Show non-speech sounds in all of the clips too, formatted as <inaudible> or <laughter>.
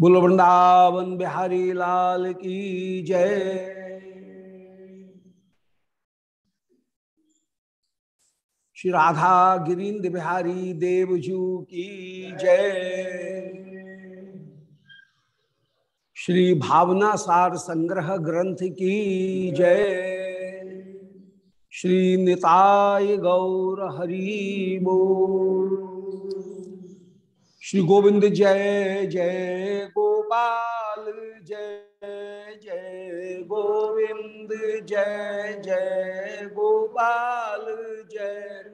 बोलो, वृंदावन बिहारी लाल की जय। श्री राधा गिरीन्द्र बिहारी देवजू की जय। श्री भावना सार संग्रह ग्रंथ की जय। श्री निताय गौर हरि बोल। श्री गोविंद जय जय गोपाल, जय जय गोविंद, जय जय गोपाल, जय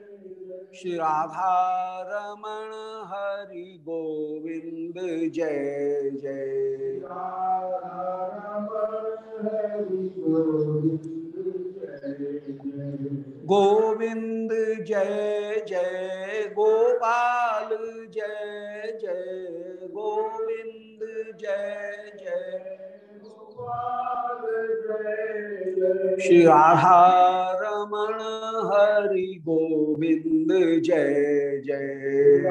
श्री राधा रमण हरि गोविंद, जय जय। हरि गोविंद, जय जय। गोपाल जय जय गोविंद जय जय। श्री राधा हरि गोविंद जय जय।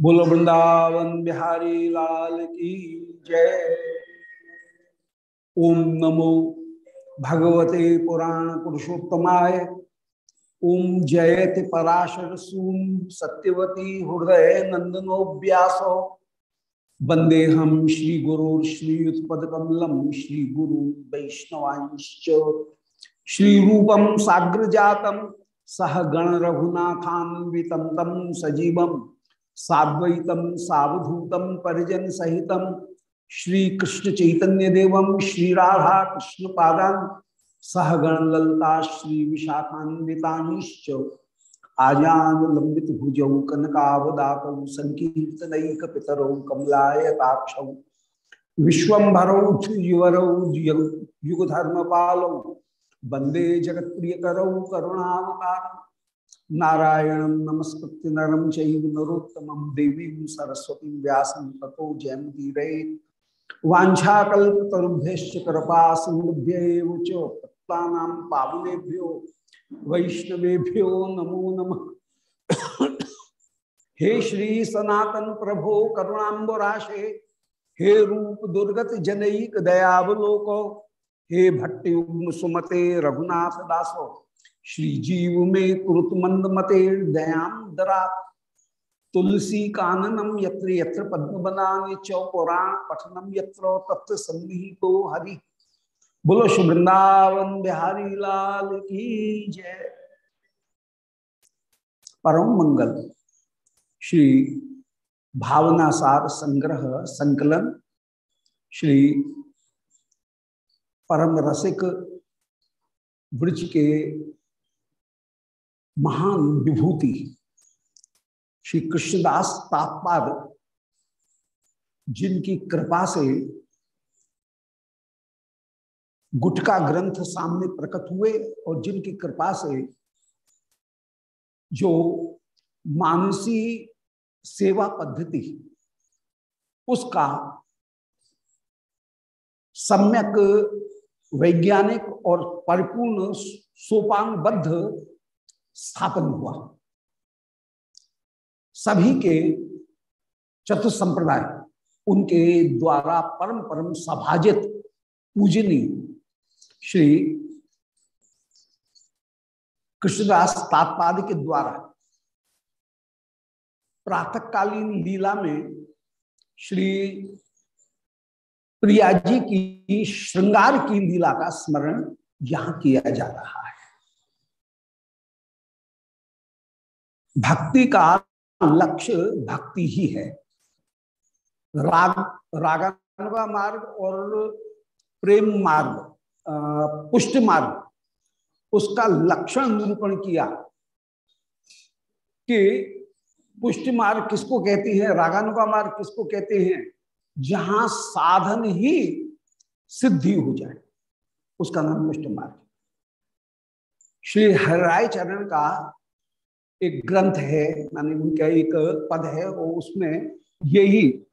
बोलो वृंदावन बिहारी लाल की जय। ओम नमो भगवते पुराण पुरुषोत्तमाय। ओम जयति पराशर सून सत्यवती हृदय नंदनो व्यासो। वंदे हम श्री गुरु श्रीयुत्पकमलम श्री गुरु वैष्णवांश्च। श्री रूपम साग्र जातम सह गण रघुनाथान्वितम सजीव। साद्वैतम सावधूतम परिजन सहितम श्री कृष्ण चैतन्य देवम श्री राधा कृष्ण पादान सहगण ललता श्री विशाखान्विताश्च आजान लंबित भुजौ कनकावदात संकीर्तनैक पितरौ कमलायताक्ष विश्वभरौ युवरौ युगधर्म पालौ वंदे जगत करुणावतार, नारायण नमस्कृत्य नरम चैव नरोत्तम, देवी सरस्वती व्यास तथो जयंती वाछाकुभ्य कृपा सिंधुभ्य पावनेभ्यो, वैष्णवेभ्यो नमो नमः। हे श्री सनातन प्रभो करुणाबराशे हे रूप दुर्गत जनईक दयावलोको, हे भट्टयुग्म सुमते रघुनाथ दासो, श्री जीव में मंद मते दयाम दरा तुलसी काननम यत्र यत्र पद्म बनाने चौपुराण पठनम यत्र तत्व संगीतो हरि। बोलो शुभृंदावन बिहारी लाल की जय। परम मंगल। श्री भावना सार संग्रह संकलन। श्री परम रसिक ब्रज के महान विभूति। श्री कृष्णदास तात्पाद जिनकी कृपा से गुटका ग्रंथ सामने प्रकट हुए और जिनकी कृपा से जो मानसी सेवा पद्धति, उसका सम्यक वैज्ञानिक और परिपूर्ण सोपानबद्ध स्थापन हुआ। सभी के चतुर संप्रदाय, उनके द्वारा परम परम सभाजित पूजनी श्री कृष्णदास तात्पाद के द्वारा प्रातकालीन लीला में श्री प्रिया जी की श्रृंगार की लीला का स्मरण यहाँ किया जा रहा है। भक्ति का लक्ष्य भक्ति ही है। राग, रागानुगा मार्ग और प्रेम मार्ग पुष्ट मार्ग, उसका लक्षण निरूपण किया कि पुष्ट मार्ग किसको कहते हैं, रागानुगा मार्ग किसको कहते हैं, जहाँ साधन ही सिद्धि हो जाए, उसका नाम पुष्ट मार्ग। श्री हरिराय चरण का एक ग्रंथ है, मानी उनका एक पद है, वो उसमें यही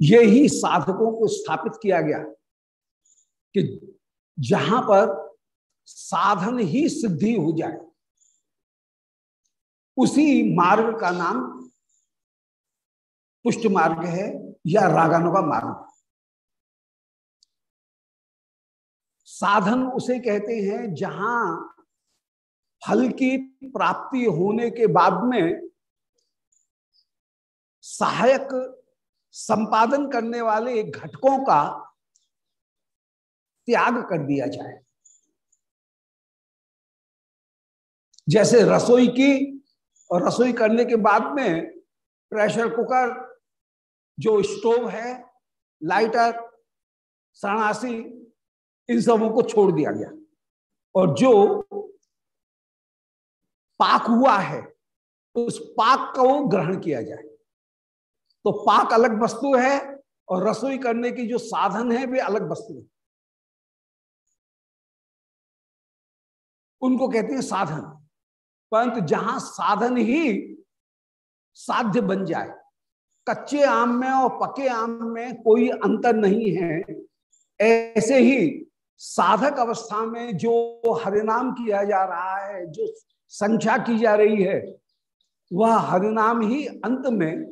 ये ही। साधकों को स्थापित किया गया कि जहाँ पर साधन ही सिद्धि हो जाए, उसी मार्ग का नाम पुष्ट मार्ग है या रागानु का मार्ग। साधन उसे कहते हैं, जहाँ फल की प्राप्ति होने के बाद में सहायक संपादन करने वाले घटकों का त्याग कर दिया जाए। जैसे रसोई की और रसोई करने के बाद में प्रेशर कुकर, जो स्टोव है, लाइटर सणासी इन सबों को छोड़ दिया गया। और जो पाक हुआ है, उस पाक को ग्रहण किया जाए। तो पाक अलग वस्तु है और रसोई करने की जो साधन है, वे अलग वस्तु है। उनको कहते हैं साधन। परंतु जहाँ साधन ही साध्य बन जाए, कच्चे आम में और पके आम में कोई अंतर नहीं है, ऐसे ही साधक अवस्था में जो हरिनाम किया जा रहा है, जो संख्या की जा रही है, वह हरिनाम ही अंत में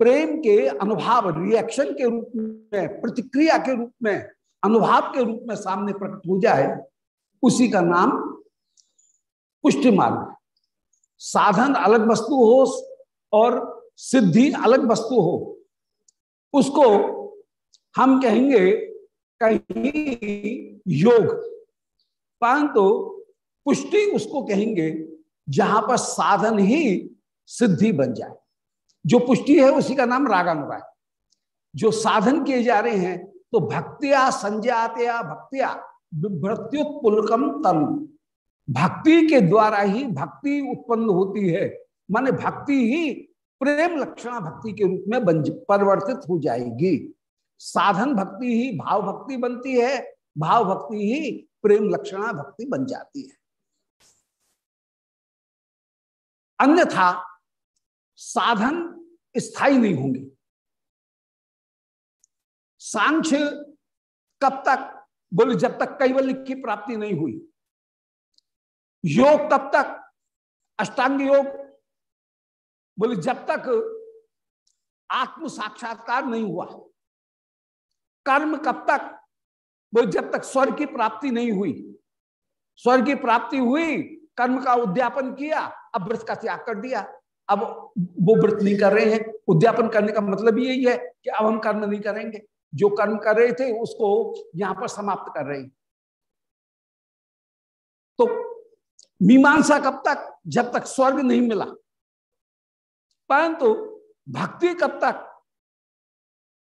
प्रेम के अनुभाव रिएक्शन के रूप में, प्रतिक्रिया के रूप में, अनुभाव के रूप में सामने प्रकट हो जाए, उसी का नाम पुष्टि मार्ग साधन अलग वस्तु हो और सिद्धि अलग वस्तु हो, उसको हम कहेंगे कहीं योग परंतु पुष्टि उसको कहेंगे, जहाँ पर साधन ही सिद्धि बन जाए। जो पुष्टि है उसी का नाम रागानुगा है। जो साधन किए जा रहे हैं तो भक्तिया संजातया भक्तिया विभ्रत्युत्पुलकम तम। भक्ति के द्वारा ही भक्ति उत्पन्न होती है। माने भक्ति ही प्रेम लक्षणा भक्ति के रूप में परिवर्तित हो जाएगी। साधन भक्ति ही भाव भक्ति बनती है, भाव भक्ति ही प्रेम लक्षणा भक्ति बन जाती है। अन्यथा साधन स्थायी नहीं होंगे। सांख्य कब तक, बोले जब तक कैवल्य की प्राप्ति नहीं हुई। योग तब तक, अष्टांग योग, बोले जब तक आत्म साक्षात्कार नहीं हुआ। कर्म कब तक? वो जब तक स्वर्ग की प्राप्ति नहीं हुई। स्वर्ग की प्राप्ति हुई, कर्म का उद्यापन किया, अब व्रत का त्याग कर दिया। अब वो व्रत नहीं कर रहे हैं। उद्यापन करने का मतलब यही है कि अब हम कर्म नहीं करेंगे। जो कर्म कर रहे थे, उसको यहाँ पर समाप्त कर रहे हैं। तो मीमांसा कब तक? जब तक स्वर्ग नहीं मिला। परंतु भक्ति कब तक?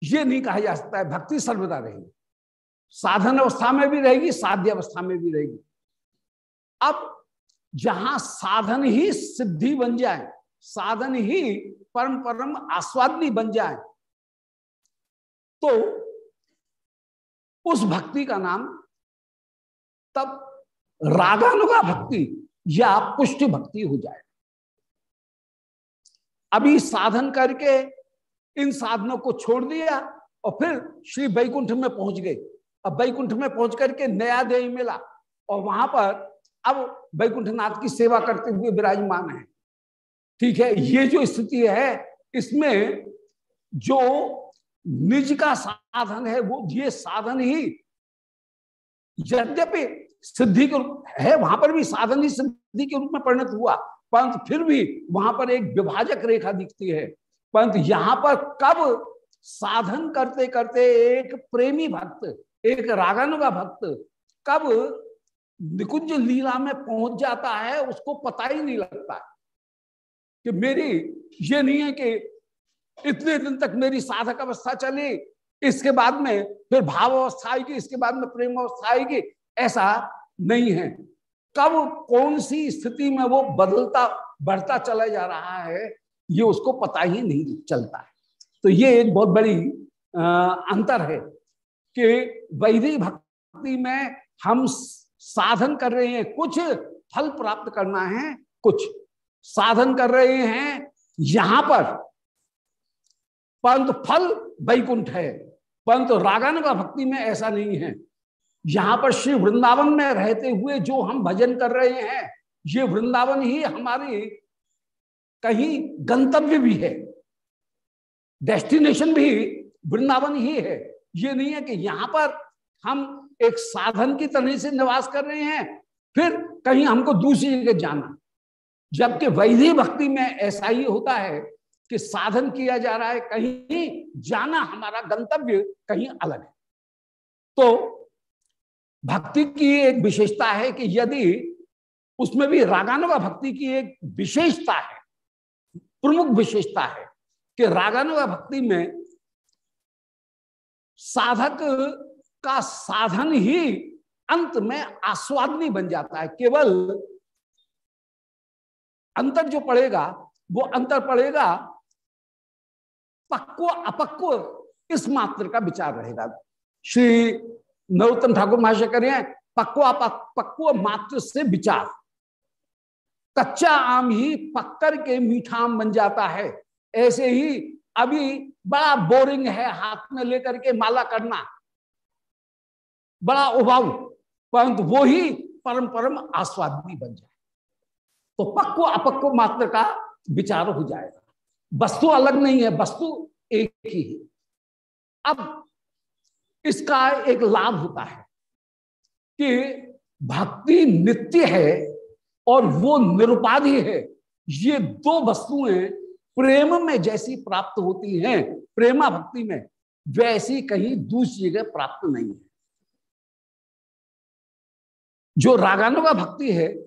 ये नहीं कहा जा सकता है। भक्ति सर्वदा रहेगी। साधन अवस्था में भी रहेगी, साध्य अवस्था में भी रहेगी। अब जहाँ साधन ही सिद्धि बन जाए, साधन ही परम परम आस्वादनी बन जाए तो उस भक्ति का नाम तब रागानुगा भक्ति या पुष्टि भक्ति हो जाए। अभी साधन करके इन साधनों को छोड़ दिया और फिर श्री वैकुंठ में पहुँच गए। अब वैकुंठ में पहुँच करके नया देह मिला और वहाँ पर अब वैकुंठनाथ की सेवा करते हुए विराजमान है। ठीक है, ये जो स्थिति है, इसमें जो निज का साधन है, वो ये साधन ही यद्यपि सिद्धि के रूप है, वहाँ पर भी साधन ही सिद्धि के रूप में परिणत हुआ, परंतु फिर भी वहाँ पर एक विभाजक रेखा दिखती है। परंतु यहाँ पर कब साधन करते करते एक प्रेमी भक्त, एक रागानुगा भक्त कब निकुंज लीला में पहुँच जाता है, उसको पता ही नहीं लगता कि मेरी, ये नहीं है कि इतने दिन तक मेरी साधक अवस्था चली, इसके बाद में फिर भाव अवस्था आएगी, इसके बाद में प्रेम अवस्था आएगी, ऐसा नहीं है। कब कौन सी स्थिति में वो बदलता, बढ़ता चला जा रहा है ये उसको पता ही नहीं चलता है। तो ये एक बहुत बड़ी अंतर है कि वैदिक भक्ति में हम साधन कर रहे हैं, कुछ फल प्राप्त करना है, कुछ साधन कर रहे हैं, यहाँ पर परंतु फल वैकुंठ है, परंतु रागानुगा भक्ति में ऐसा नहीं है। यहाँ पर श्री वृंदावन में रहते हुए जो हम भजन कर रहे हैं, ये वृंदावन ही हमारी कहीं गंतव्य भी है डेस्टिनेशन भी वृंदावन ही है। ये नहीं है कि यहाँ पर हम एक साधन की तरह से निवास कर रहे हैं, फिर कहीं हमको दूसरी जगह जाना। जबकि वैधि भक्ति में ऐसा ही होता है कि साधन किया जा रहा है, कहीं जाना हमारा गंतव्य कहीं अलग है। तो भक्ति की एक विशेषता है कि यदि उसमें भी रागानुगा भक्ति की एक विशेषता है प्रमुख विशेषता है कि रागानुगा भक्ति में साधक का साधन ही अंत में आस्वादनी बन जाता है। केवल अंतर जो पड़ेगा, वो अंतर पड़ेगा पक्व अपक्व इस मात्र का विचार रहेगा। श्री नरोत्तम ठाकुर महाशय करें पक्व पक्व मात्र से विचार। कच्चा आम ही पक्कर के मीठा आम बन जाता है। ऐसे ही अभी बड़ा बोरिंग है हाथ में लेकर के माला करना। बड़ा उभाऊ परंतु वो ही परम परम आस्वादी बन जाए। तो पक्को अपक्को मात्र का विचार हो जाएगा। वस्तु अलग नहीं है, वस्तु एक ही है। अब इसका एक लाभ होता है कि भक्ति नित्य है और वो निरुपाधि है। ये दो वस्तुएँ प्रेम में जैसी प्राप्त होती हैं, प्रेमा भक्ति में, वैसी कहीं दूसरी जगह प्राप्त नहीं है। जो रागानुगा भक्ति है,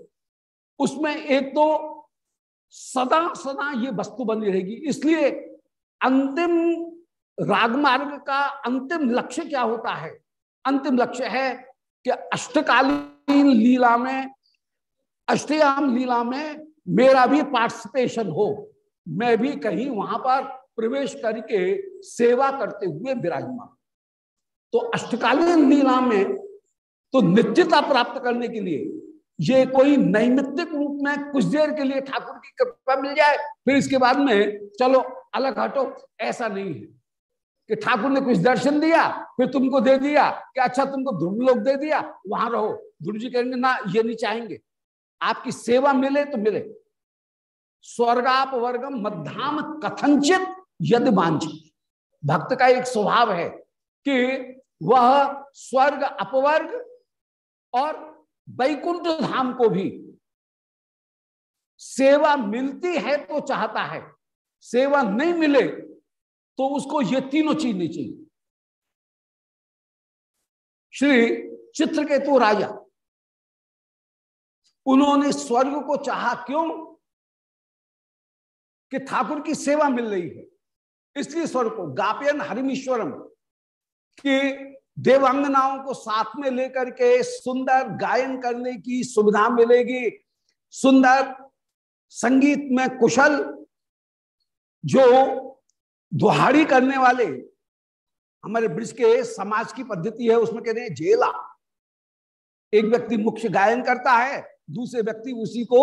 उसमें एक तो सदा सदा ये वस्तु बनी रहेगी। इसलिए अंतिम रागमार्ग का अंतिम लक्ष्य क्या होता है? अंतिम लक्ष्य है कि अष्टकालीन लीला में अष्टयाम लीला में मेरा भी पार्टिसिपेशन हो। मैं भी कहीं वहाँ पर प्रवेश करके सेवा करते हुए विराजमान। तो अष्टकालीन लीला में तो नित्यता प्राप्त करने के लिए ये कोई नैमित्तिक रूप में कुछ देर के लिए ठाकुर की कृपा मिल जाए, फिर इसके बाद में चलो, अलग हटो। ऐसा नहीं है कि ठाकुर ने कुछ दर्शन दिया, फिर तुमको दे दिया कि अच्छा तुमको ध्रुव लोग दे दिया, वहाँ रहो। ध्रुव जी कहेंगे, ना, ये नहीं चाहेंगे। आपकी सेवा मिले तो मिले। स्वर्गाप वर्गम मध्याम कथनचित यद वांछित भक्त का एक स्वभाव है कि वह स्वर्ग अपवर्ग और वैकुंठ धाम को भी सेवा मिलती है तो चाहता है। सेवा नहीं मिले तो उसको ये तीनों चीज़ नहीं चाहिए। श्री चित्रकेतु राजा उन्होंने स्वर्ग को चाहा क्यों? कि ठाकुर की सेवा मिल रही है। इसलिए स्वर्ग को, गापयन हरिमीश्वरम, कि देवांगनाओं को साथ में लेकर के सुंदर गायन करने की सुविधा मिलेगी। सुंदर संगीत में कुशल जो दुहाड़ी करने वाले हमारे ब्रिज के समाज की पद्धति है, उसमें कहते हैं, जेला। एक व्यक्ति मुख्य गायन करता है दूसरे व्यक्ति उसी को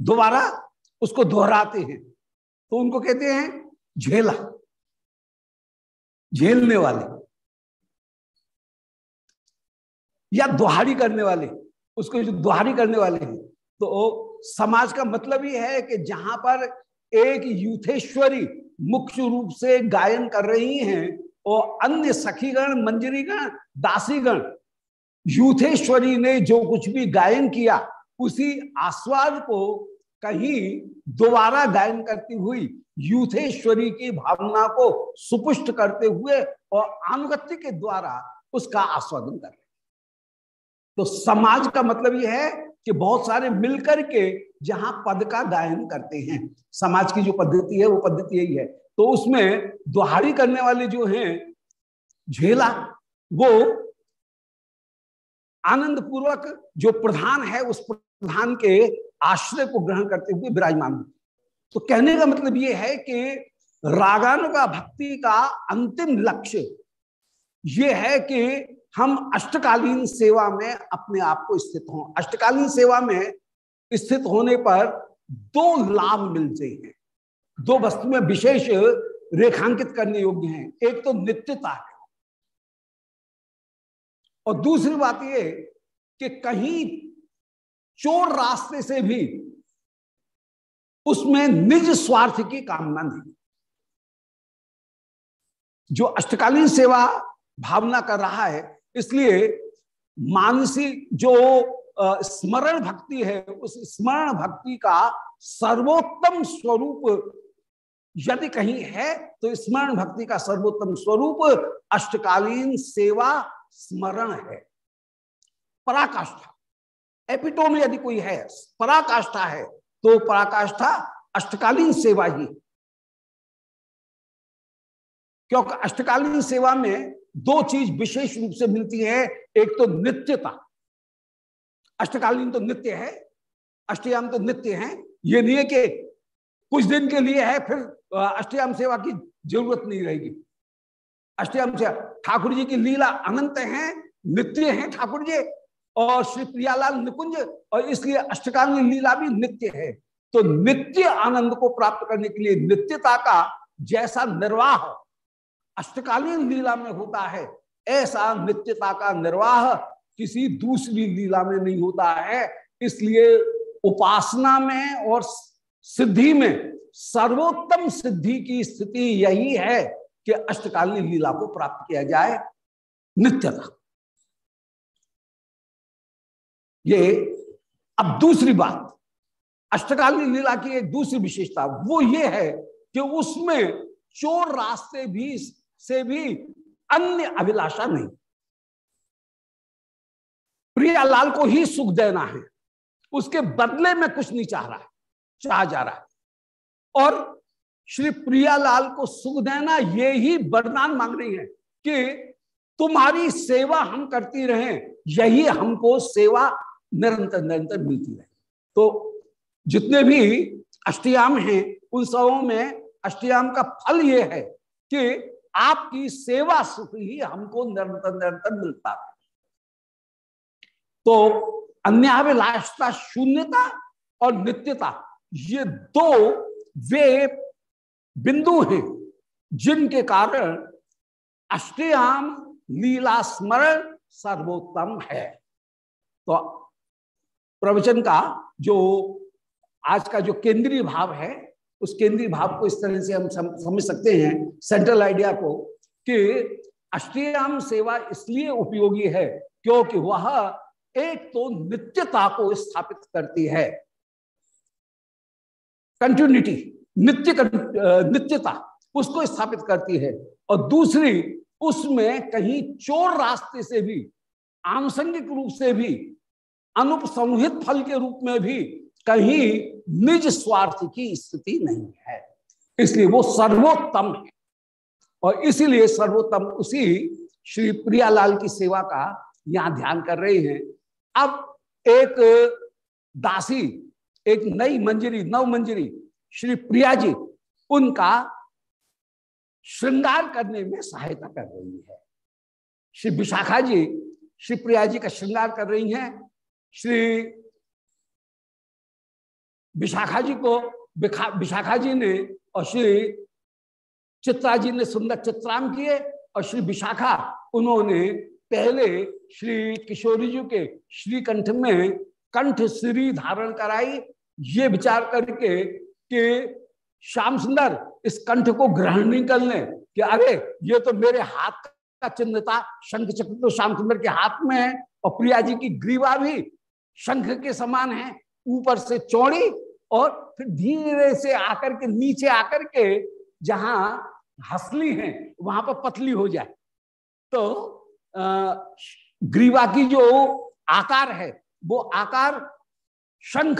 दोबारा उसको दोहराते हैं। तो उनको कहते हैं झेला, झेलने वाले या दुहारी करने वाले, उसको जो दुहारी करने वाले हैं। तो समाज का मतलब ही है कि जहाँ पर एक यूथेश्वरी मुख्य रूप से गायन कर रही हैं और अन्य सखीगण, मंजरीगण, दासीगण यूथेश्वरी ने जो कुछ भी गायन किया, उसी आस्वाद को कहीं दोबारा गायन करती हुई यूथेश्वरी की भावना को सुपुष्ट करते हुए और अनुगत्य के द्वारा उसका आस्वादन कर रहे तो समाज का मतलब यह है कि बहुत सारे मिलकर के जहाँ पद का गायन करते हैं, समाज की जो पद्धति है, वो पद्धति यही है। तो उसमें दुहारी करने वाले जो हैं, झेला, वो आनंद पूर्वक जो प्रधान है, उस प्रधान के आश्रय को ग्रहण करते हुए विराजमान तो कहने का मतलब ये है कि रागानुगा भक्ति का अंतिम लक्ष्य ये है कि हम अष्टकालीन सेवा में अपने आप को स्थित हों। अष्टकालीन सेवा में स्थित होने पर दो लाभ मिलते हैं। दो वस्तु में विशेष रेखांकित करने योग्य हैं। एक तो नित्यता है। और दूसरी बात यह कि कहीं चोर रास्ते से भी उसमें निज स्वार्थ की कामना नहीं। जो अष्टकालीन सेवा भावना कर रहा है, इसलिए मानसिक जो स्मरण भक्ति है, उस स्मरण भक्ति का सर्वोत्तम स्वरूप यदि कहीं है तो स्मरण भक्ति का सर्वोत्तम स्वरूप अष्टकालीन सेवा स्मरण है। पराकाष्ठा। एपिटोम यदि कोई है, पराकाष्ठा है तो पराकाष्ठा अष्टकालीन सेवा ही क्योंकि अष्टकालीन सेवा में दो चीज़ विशेष रूप से मिलती है, एक तो नित्यता। अष्टकालीन तो नित्य है, अष्टयाम तो नित्य है। ये नहीं है कि कुछ दिन के लिए है, फिर अष्टयाम सेवा की ज़रूरत नहीं रहेगी। अष्टयाम सेवा ठाकुर जी की लीला अनंत है, नित्य है ठाकुर जी और श्री प्रियालाल निकुंज, और इसलिए अष्टकालीन लीला भी नित्य है। तो नित्य आनंद को प्राप्त करने के लिए नित्यता का जैसा निर्वाह अष्टकालीन लीला में होता है, ऐसा नित्यता का निर्वाह किसी दूसरी लीला में नहीं होता है। इसलिए उपासना में और सिद्धि में सर्वोत्तम सिद्धि की स्थिति यही है। कि अष्टकालीन लीला को प्राप्त किया जाए नित्यता। ये अब दूसरी बात, अष्टकालीन लीला की एक दूसरी विशेषता वो ये है कि उसमें चोर रास्ते भी से भी अन्य अभिलाषा नहीं। प्रियालाल को ही सुख देना है, उसके बदले में कुछ नहीं चाह रहा है चाह जा रहा है। और श्री प्रियालाल को सुख देना ये ही वरदान मांग रही है कि तुम्हारी सेवा हम करती रहे, यही हमको सेवा निरंतर निरंतर मिलती रहे। तो जितने भी अष्टयाम हैं, उन सबों में अष्टयाम का फल ये है कि आपकी सेवा सुख ही हमको निरंतर निरंतर मिलता है तो अन्याभिलाषता शून्यता और नित्यता, ये दो वे बिंदु हैं, जिनके कारण अष्टयाम लीला स्मरण सर्वोत्तम है। तो प्रवचन का जो आज का जो केंद्रीय भाव है, उस केंद्रीय भाव को इस तरह से हम समझ सकते हैं सेंट्रल आइडिया को कि अष्टयाम सेवा इसलिए उपयोगी है क्योंकि वह एक तो नित्यता को स्थापित करती है। कंटिन्यूटी नित्य नित्यता उसको स्थापित करती है। और दूसरी, उसमें कहीं चोर रास्ते से भी, आनुषंगिक रूप से भी अनुपसंहित फल के रूप में भी कहीं निज स्वार्थ की स्थिति नहीं है। इसलिए वो सर्वोत्तम है। और इसीलिए सर्वोत्तम उसी श्री प्रियालाल की सेवा का यहाँ ध्यान कर रहे हैं। अब एक दासी, एक नई मंजरी, नव मंजरी श्री प्रिया जी, उनका श्रृंगार करने में सहायता कर रही है। श्री विशाखा जी, श्री प्रिया जी का श्रृंगार कर रही हैं। श्री विशाखा जी को विशाखा जी ने और श्री चित्रा जी ने सुंदर चित्राम किए और श्री विशाखा, उन्होंने पहले श्री किशोरी जी के श्री कंठ में कंठ श्री धारण कराई। ये विचार करके कि श्याम सुंदर इस कंठ को ग्रहण नहीं कर ले कि अरे, ये तो मेरे हाथ का चिन्ह था। शंख चक्र तो श्याम सुंदर के हाथ में है और प्रिया जी की ग्रीवा भी शंख के समान है। ऊपर से चौड़ी और फिर धीरे से आकर के, नीचे आकर के जहाँ हसली है, वहाँ पर पतली हो जाए। तो ग्रीवा की जो आकार है, वो आकार शंख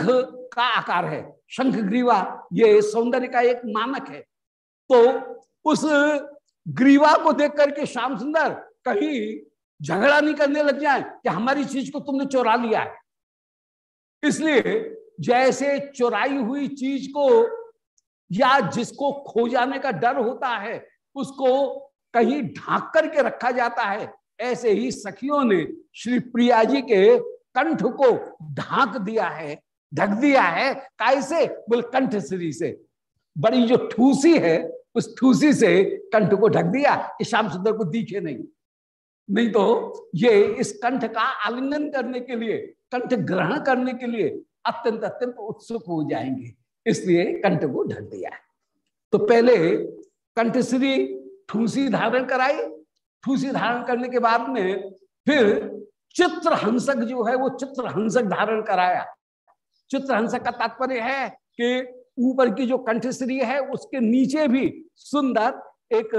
का आकार है। शंख ग्रीवा, ये सौंदर्य का एक मानक है। तो उस ग्रीवा को देख करके श्याम सुंदर कहीं झगड़ा नहीं करने लग जाए कि हमारी चीज़ को तुमने चोरा लिया है। इसलिए जैसे चोराई हुई चीज़ को या जिसको खो जाने का डर होता है, उसको कहीं ढांक करके रखा जाता है, ऐसे ही सखियों ने श्री प्रिया जी के कंठ को ढांक दिया है, ढक दिया है कैसे बोल कंठ श्री से। बड़ी जो ठूसी है, उस ठूसी से कंठ को ढक दिया कि श्याम सुंदर को दिखे नहीं। नहीं तो ये इस कंठ का आलिंगन करने के लिए, कंठ ग्रहण करने के लिए अत्यंत अत्यंत उत्सुक हो जाएँगे। इसलिए कंठ को ढक दिया है। तो पहले कंठश्री ठूसी धारण कराई। ठूसी धारण करने के बाद में फिर चित्र हंसक जो है वो चित्र हंसक धारण कराया। चित्र हंसक का तात्पर्य है कि ऊपर की जो कंठश्री है, उसके नीचे भी सुंदर एक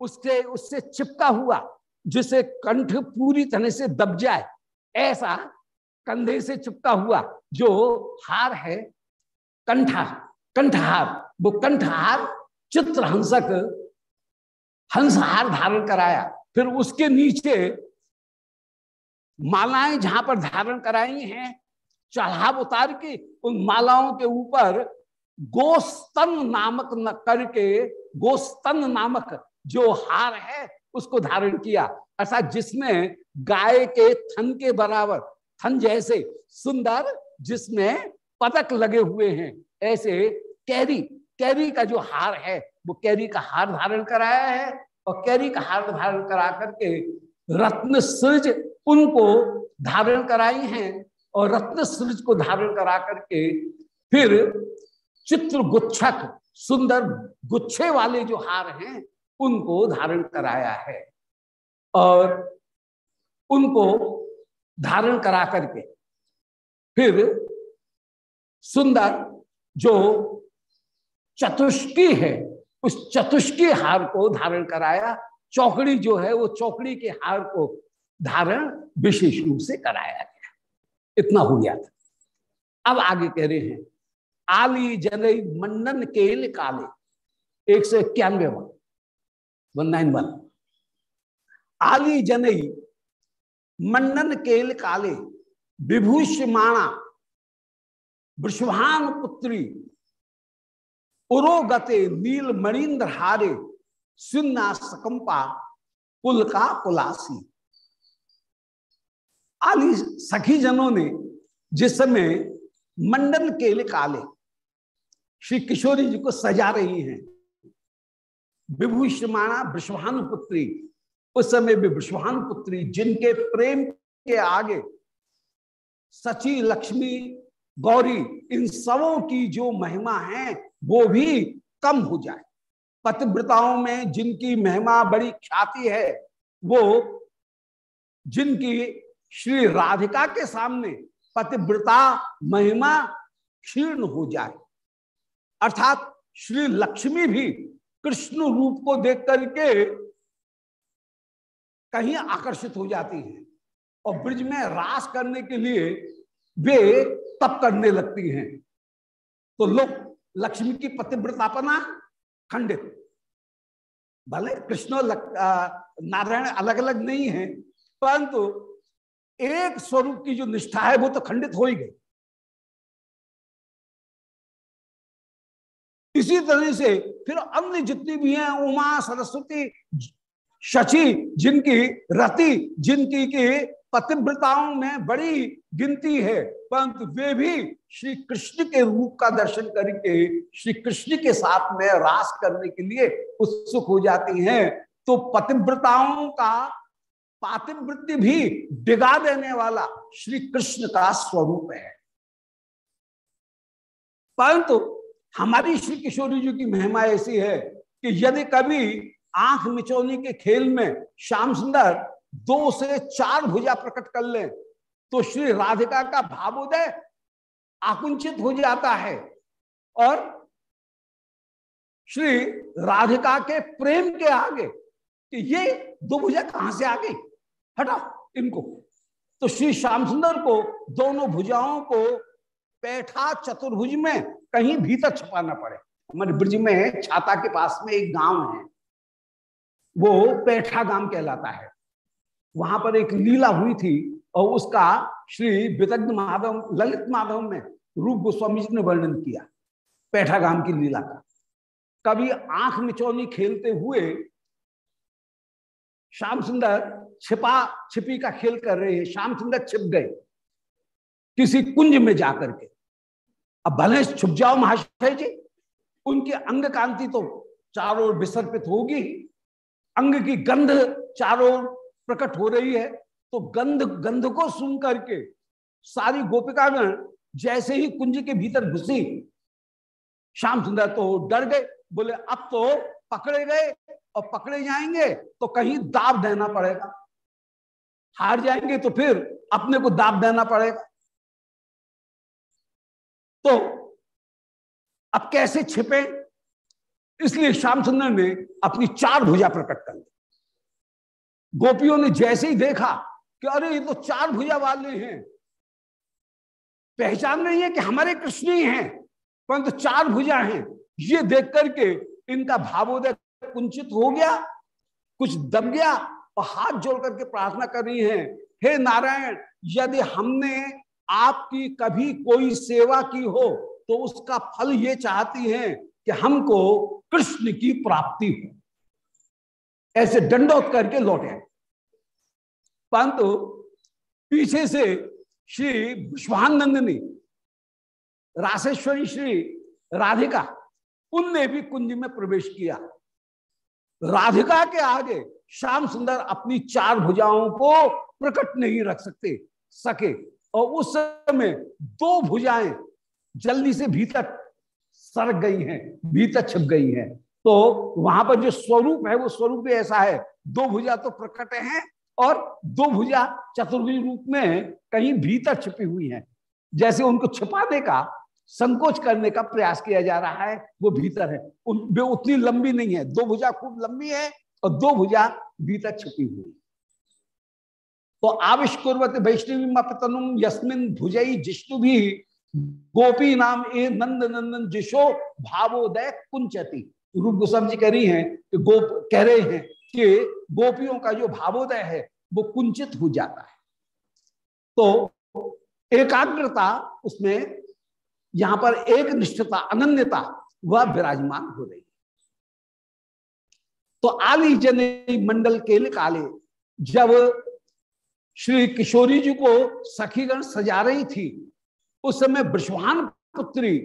उससे उससे चिपका हुआ, जिसे कंठ पूरी तरह से दब जाए, ऐसा कंधे से चिपका हुआ जो हार है कंठा कंठहार, वो कंठहार चित्र हंसक हंसहार धारण कराया। फिर उसके नीचे मालाएँ जहाँ पर धारण कराई हैं, चढ़ाव उतार के उन मालाओं के ऊपर गोस्तन नामक न करके, गोस्तन नामक जो हार है उसको धारण किया। अर्थात जिसमें गाय के थन के बराबर, थन जैसे सुंदर जिसमें पदक लगे हुए हैं, ऐसे कैरी कैरी का जो हार है, वो कैरी का हार धारण कराया है और कैरी का हार धारण करा करके रत्न सृज उनको धारण कराई हैं और रत्न सृज को धारण करा करके फिर चित्र गुच्छक सुंदर गुच्छे वाले जो हार हैं, उनको धारण कराया है। और उनको धारण करा करके फिर सुंदर जो चतुष्की है, उस चतुष्की हार को धारण कराया। चौकड़ी जो है, वो चौकड़ी के हार को धारण विशेष रूप से कराया गया। इतना हो गया था। अब आगे कह रहे हैं, आली जनई मंडन केल काले। एक सौ इक्यानवे वन वन नाइन वन आली जनई मंडन केल काले, विभूषमाणा वृषभान पुत्री, उरोगते नील मणिंद्र हारे सुन्ना सकंपा कुल का कुलासी आली सखी जनों ने जिस समय मंडन केले काले, श्री किशोरी जी को सजा रही हैं। विभूषमाणा वृषभान पुत्री उस समय भी वृषभान पुत्री जिनके प्रेम के आगे सची लक्ष्मी, गौरी, इन सबों की जो महिमा है, वो भी कम हो जाए। पतिव्रताओं में जिनकी महिमा बड़ी ख्याति है, वो जिनकी श्री राधिका के सामने पतिव्रता, महिमा क्षीर्ण हो जाए। अर्थात श्री लक्ष्मी भी कृष्ण रूप को देख करके कहीं आकर्षित हो जाती है और ब्रिज में रास करने के लिए वे तप करने लगती हैं। तो लोग लक्ष्मी की पतिव्रतापना खंडित। भले कृष्ण नारायण अलग अलग नहीं है, परंतु एक स्वरूप की जो निष्ठा है वो तो खंडित हो ही गई। इसी तरह से फिर अन्य जितनी भी हैं, उमा, सरस्वती, शची, जिनकी रति, जिनकी की पतिव्रताओं में बड़ी गिनती है, परंतु वे भी श्री कृष्ण के रूप का दर्शन करके श्री कृष्ण के साथ में रास करने के लिए उत्सुक हो जाती हैं। तो पतिव्रताओं का पातिवृत्ति भी डिगा देने वाला श्री कृष्ण का स्वरूप है। परंतु हमारी श्री किशोरी जी की महिमा ऐसी है कि यदि कभी आँख मिचौनी के खेल में श्याम सुंदर दो से चार भुजा प्रकट कर ले तो श्री राधिका का भावोदय आकुंचित हो जाता है और श्री राधिका के प्रेम के आगे कि ये दो भुजा कहाँ से आ गई? हटा इनको। तो श्री श्याम सुंदर को, दोनों भुजाओं को पैठा चतुर्भुज में कहीं भीतर छुपाना पड़े। हमारे ब्रज में छाता के पास में एक गाँव है। वो पैठा गाँव कहलाता है। वहाँ पर एक लीला हुई थी और उसका श्री वितग्न माधव, ललित माधव में रूप गोस्वामी जी ने वर्णन किया, पैठा गाँव की लीला का। कभी आँख मिचौनी खेलते हुए श्याम सुंदर छिपा छिपी का खेल कर रहे हैं, श्याम सुंदर छिप गए। किसी कुंज में जाकर के। अब भले छुप जाओ महाशय जी, उनकी अंग कांति तो चारों विसर्पित होगी अंग की गंध चारों प्रकट हो रही है तो गंध गंध को सुन करके सारी गोपिकागण जैसे ही कुंज के भीतर घुसी, श्याम सुंदर तो डर गए, बोले, अब तो पकड़े गए और पकड़े जाएँगे तो कहीं दाब देना पड़ेगा। हार जाएँगे तो फिर अपने को दाब देना पड़ेगा। तो अब कैसे छिपे? इसलिए श्याम सुंदर ने अपनी चार भुजा प्रकट कर ली। गोपियों ने जैसे ही देखा कि अरे, ये तो चार भुजा वाले हैं। पहचान नहीं है कि हमारे कृष्ण ही हैं, परंतु तो चार भुजा हैं। ये देख करके इनका भावोदय कुंचित हो गया, कुछ दब गया और हाथ जोड़ करके प्रार्थना कर रही है, हे नारायण, यदि हमने आपकी कभी कोई सेवा की हो तो उसका फल ये चाहती हैं कि हमको कृष्ण की प्राप्ति हो। ऐसे दंडोत करके लौटे परंतु पीछे से श्री विश्वानंदनी, राशेश्वरी श्री राधिका, उनने भी कुंज में प्रवेश किया। राधिका के आगे श्याम सुंदर अपनी चार भुजाओं को प्रकट नहीं रख सकते, सके। और उस समय दो भुजाएँ जल्दी से भीतर सरक गई हैं, भीतर छिप गई हैं। तो वहाँ पर जो स्वरूप है, वो स्वरूप भी ऐसा है, दो भुजा तो प्रकट है और दो भुजा चतुर्भुज रूप में कहीं भीतर छिपी हुई है। जैसे उनको छिपाने का संकोच करने का प्रयास किया जा रहा है, वो भीतर है। उन, वे उतनी लंबी नहीं है। दो भुजा खूब लंबी है और दो भुजा भीतर छुपी हुई। तो आविष्कुर्वत वैष्णवी मपतनुम यस्मिन भुजई जिष्णु भी गोपी नाम ए नंद नंदन जिशो भावोदय कुंचती। रूप गोस्वामी जी कह रही हैं कि गोप, कह रहे हैं कि गोपियों का जो भावोदय है, वो कुंचित हो जाता है। तो एकाग्रता उसमें यहाँ पर एक निष्ठता, अनन्यता, वह विराजमान हो रही तो आली जन मंडल के काले, जब श्री किशोरी जी को सखीगण सजा रही थी, उस समय ब्रष्वान पुत्री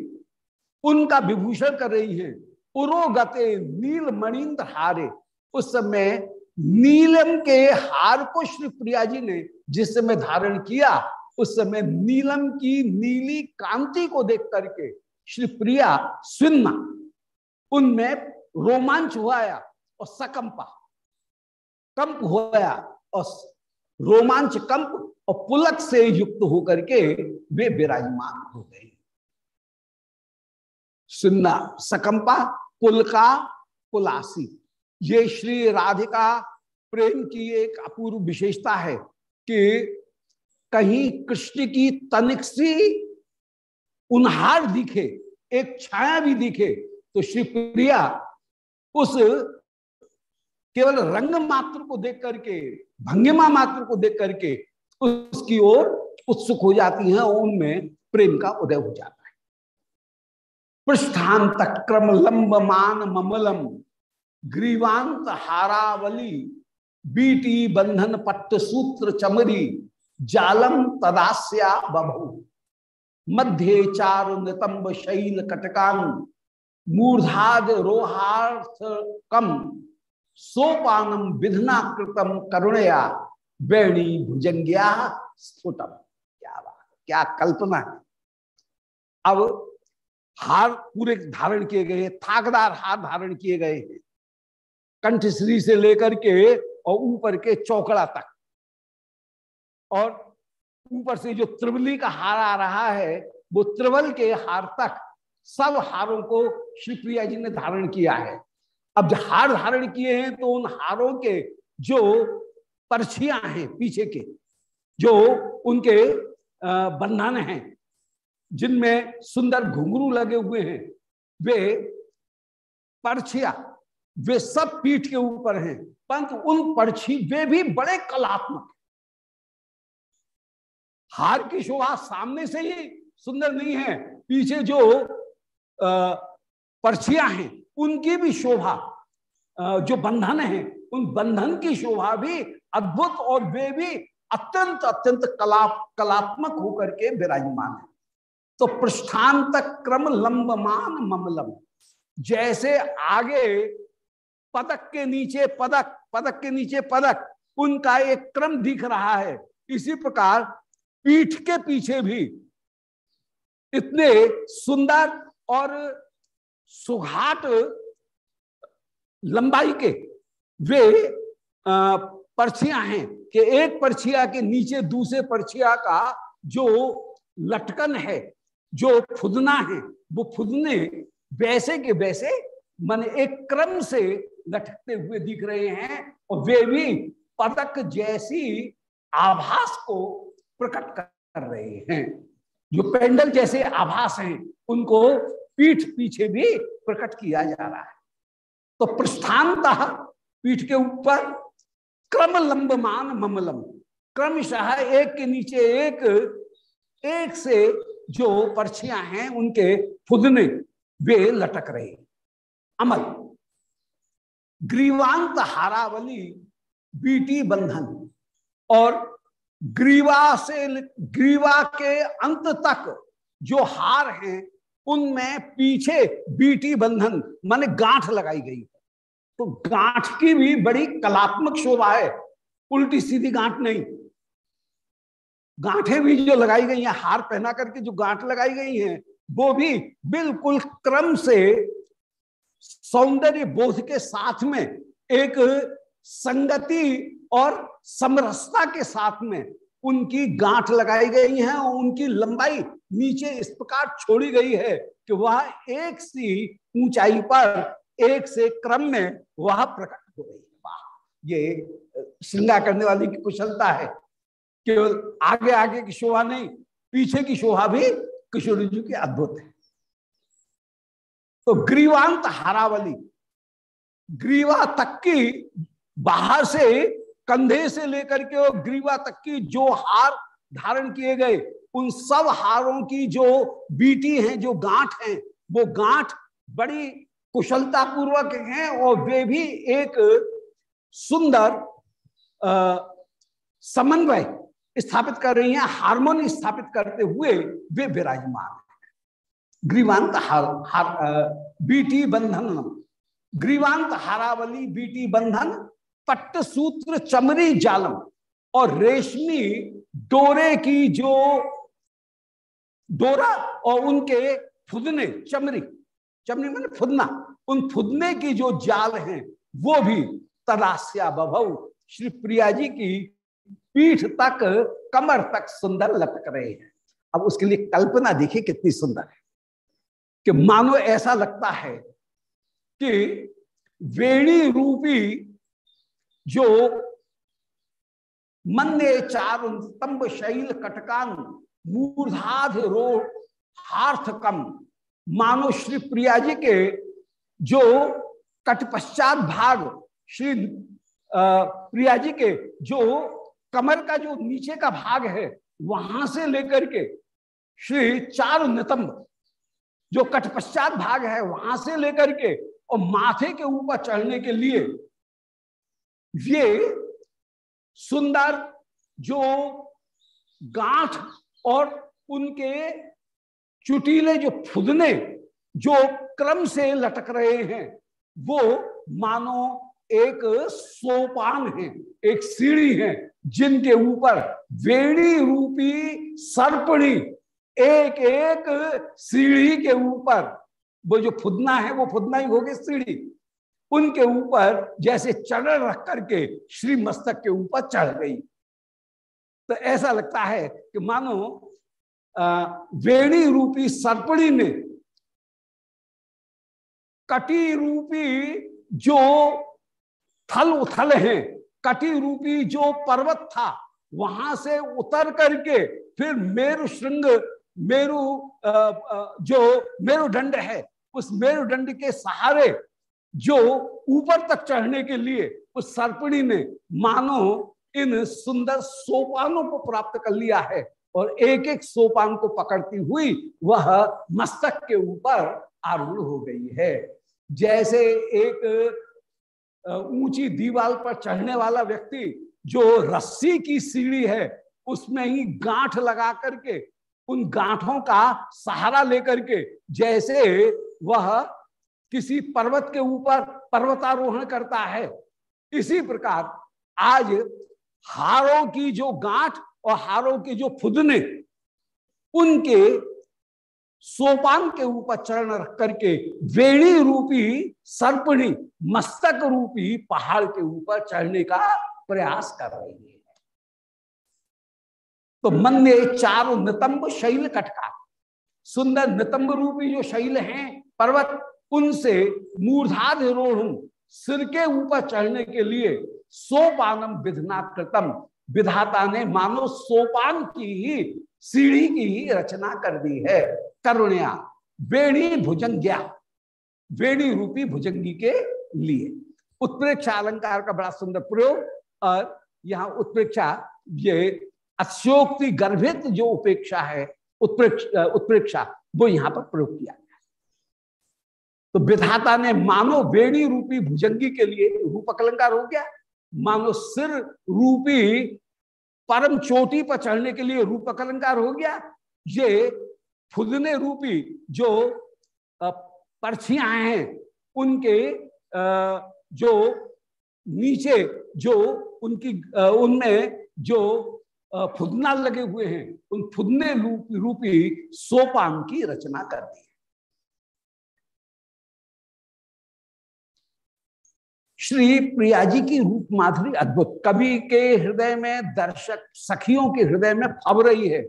उनका विभूषण कर रही है उरोगते नील मणिंद्र हारे। उस समय नीलम के हार को श्री प्रिया जी ने जिस समय धारण किया उस समय नीलम की नीली कांति को देख करके श्री प्रिया सुन्ना, उनमें रोमांच हुआ और सकंपा। कंप होया और रोमांच कंप और पुलक से युक्त होकर के वे विराजमान हो गए। सुन्ना, सकंपा, पुलका, पुलासी, ये श्री राधिका प्रेम की एक अपूर्व विशेषता है कि कहीं कृष्ण की तनिक सी उन्हार दिखे, एक छाया भी दिखे तो श्री प्रिया उस केवल रंग मात्र को देख करके, भंगिमा मात्र को देख करके उसकी ओर उत्सुक हो जाती हैं उनमें प्रेम का उदय हो जाता है। पृष्ठांत क्रम लंब मान ममलम, ग्रीवांत हारावली, बीटी बंधन पट्ट सूत्र चमरी जालम तदास्या बभु। मध्य चारु नितंब शैल कटकान मूर्धाद रोहार्थ कम। सोपानम विधना कृतम करुणया। बेणी भुजंग्या स्फुटम क्या बात क्या कल्पना है। अब हार पूरे धारण किए गए थाकदार हार धारण किए गए हैं। कंठश्री से लेकर के और ऊपर के चौकड़ा तक। और ऊपर से जो त्रिवली का हार आ रहा है, वो त्रिवल के हार तक सब हारों को श्री प्रिया जी ने धारण किया है। अब जो हार धारण किए हैं तो उन हारों के जो परछियाँ हैं पीछे के, जो उनके बंधन हैं, जिनमें सुंदर घुंघरू लगे हुए हैं, वे परछिया, वे सब पीठ के ऊपर हैं। परंतु उन परछी, वे भी बड़े कलात्मक हार की शोभा सामने से ही सुंदर नहीं है। पीछे जो पर्चियाँ हैं, उनकी भी शोभा जो बंधन है, उन बंधन की शोभा भी अद्भुत और वे भी अत्यंत अत्यंत कला कलात्मक होकर के विराजमान है। तो प्रस्थान तक क्रम लंबमान ममलम, जैसे आगे पदक के नीचे पदक पदक के नीचे पदक, उनका एक क्रम दिख रहा है। इसी प्रकार पीठ के पीछे भी इतने सुंदर और सुघाट लंबाई के वे पर्चियाँ हैं कि एक पर्चिया के नीचे दूसरे पर्चिया का जो लटकन है, जो फुदना है, वो फुदने वैसे के वैसे मन एक क्रम से लटकते हुए दिख रहे हैं और वे भी पदक जैसी आभास को प्रकट कर रहे हैं। जो पेंडल जैसे आभास हैं, उनको पीठ पीछे भी प्रकट किया जा रहा है। तो प्रस्थानतः पीठ के ऊपर क्रम लंबमान ममलम। क्रमशः एक के नीचे एक एक से जो पर्चियाँ हैं, उनके फुदने वे लटक रहे अमल। ग्रीवांत हारावली, बीटी बंधन। और ग्रीवा से ग्रीवा के अंत तक जो हार हैं, उनमें पीछे बीटी बंधन, माने गांठ लगाई गई। तो गांठ की भी बड़ी कलात्मक शोभा है, उल्टी सीधी गांठ नहीं। गांठें भी जो लगाई गई हैं, हार पहना करके जो गांठ लगाई गई हैं, वो भी बिल्कुल क्रम से सौंदर्य बोध के साथ में एक संगति और समरसता के साथ में उनकी गांठ लगाई गई है और उनकी लंबाई नीचे इस प्रकार छोड़ी गई है कि वह एक सी ऊंचाई पर एक से क्रम में वह प्रकट हो है वाह, ये श्रृंगार करने वाली की कुशलता है। केवल आगे आगे की शोभा नहीं, पीछे की शोभा भी किशोर जी की अद्भुत है। तो ग्रीवांत हारावली, ग्रीवा तक की बाहर से कंधे से लेकर के वो ग्रीवा तक की जो हार धारण किए गए उन सब हारों की जो बीटी है जो गांठ है वो गांठ बड़ी कुशलता पूर्वक हैं और वे भी एक सुंदर समन्वय स्थापित कर रही हैं हारमोनी स्थापित करते हुए वे विराजमान ग्रीवांत हार, हार बीटी बंधन ग्रीवांत हारावली बीटी बंधन पट्ट सूत्र चमरी जालम और रेशमी डोरे की जो डोरा और उनके फुदने, चमरी चमरी मैंने फुदना, उन फुदने की जो जाल हैं, वो भी तरास्या बभव। श्री प्रिया जी की पीठ तक, कमर तक सुंदर लटक रहे हैं। अब उसके लिए कल्पना देखिए कितनी सुंदर है। कि मानो ऐसा लगता है कि वेणी रूपी जो मन्ने चार तंब शैल कटकान मूर्धाध रो हार्थ कम मानो श्री प्रिया जी के जो कटपश्चात भाग, श्री प्रिया जी के जो कमर का जो नीचे का भाग है, वहाँ से लेकर के श्री चार नितंब जो कटपश्चात भाग है, वहाँ से लेकर के और माथे के ऊपर चढ़ने के लिए ये सुंदर जो गांठ और उनके चुटीले जो फुदने जो क्रम से लटक रहे हैं, वो मानो एक सोपान है, एक सीढ़ी है, जिनके ऊपर वेणी रूपी सर्पणी एक एक सीढ़ी के ऊपर, वो जो फुदना है, वो फुदना ही होगी सीढ़ी। उनके ऊपर जैसे चढ़ रख करके श्री मस्तक के ऊपर चढ़ गई। तो ऐसा लगता है कि मानो वेणी रूपी सर्पणी ने कटी रूपी जो थल उथल है, कटी रूपी जो पर्वत था, वहाँ से उतर करके फिर मेरु श्रृंग, मेरु जो मेरुदंड है, उस मेरुदंड के सहारे जो ऊपर तक चढ़ने के लिए उस सर्पणी ने, मानो इन सुंदर सोपानों को प्राप्त कर लिया है और एक एक सोपान को पकड़ती हुई वह मस्तक के ऊपर आरूढ़ हो गई है। जैसे एक ऊँची दीवार पर चढ़ने वाला व्यक्ति जो रस्सी की सीढ़ी है, उसमें ही गांठ लगा करके, उन गांठों का सहारा लेकर के, जैसे वह किसी पर्वत के ऊपर पर्वतारोहण करता है। इसी प्रकार आज हारों की जो गांठ और हारों के जो फुदने, उनके सोपान के ऊपर चरण रख करके वेणी रूपी, सर्पणी, मस्तक रूपी पहाड़ के ऊपर चढ़ने का प्रयास कर रही है। तो मन ने चार नितंब शैल कटका। सुंदर नितंब रूपी जो शैल हैं, पर्वत उनसे मूर्धाधिरोहण सिर के ऊपर चढ़ने के लिए सोपानम विधना कृतम। विधाता ने मानो सोपान की ही, सीढ़ी की ही रचना कर दी है। करुणिया, वेणी भुजंग्या, वेणी रूपी भुजंगी के लिए। उत्प्रेक्षा अलंकार का बड़ा सुंदर प्रयोग, और यहाँ उत्प्रेक्षा, ये अशोक्ति गर्भित जो उपेक्षा है, उत्प्रेक्षा उत्प्रेक्षा, वो यहाँ पर प्रयोग किया। तो विधाता ने मानो वेणी रूपी भुजंगी के लिए रूपक अलंकार हो गया, मानो सिर रूपी परम चोटी पर चढ़ने के लिए रूपक अलंकार हो गया। ये फुदने रूपी जो परछियाँ हैं, उनके जो नीचे, जो उनकी उनमें जो फुदना लगे हुए हैं, उन फुदने रूपी सोपान की रचना कर दी। श्री प्रिया जी की रूप माधुरी अद्भुत। कवि के हृदय में, दर्शक सखियों के हृदय में फब रही है।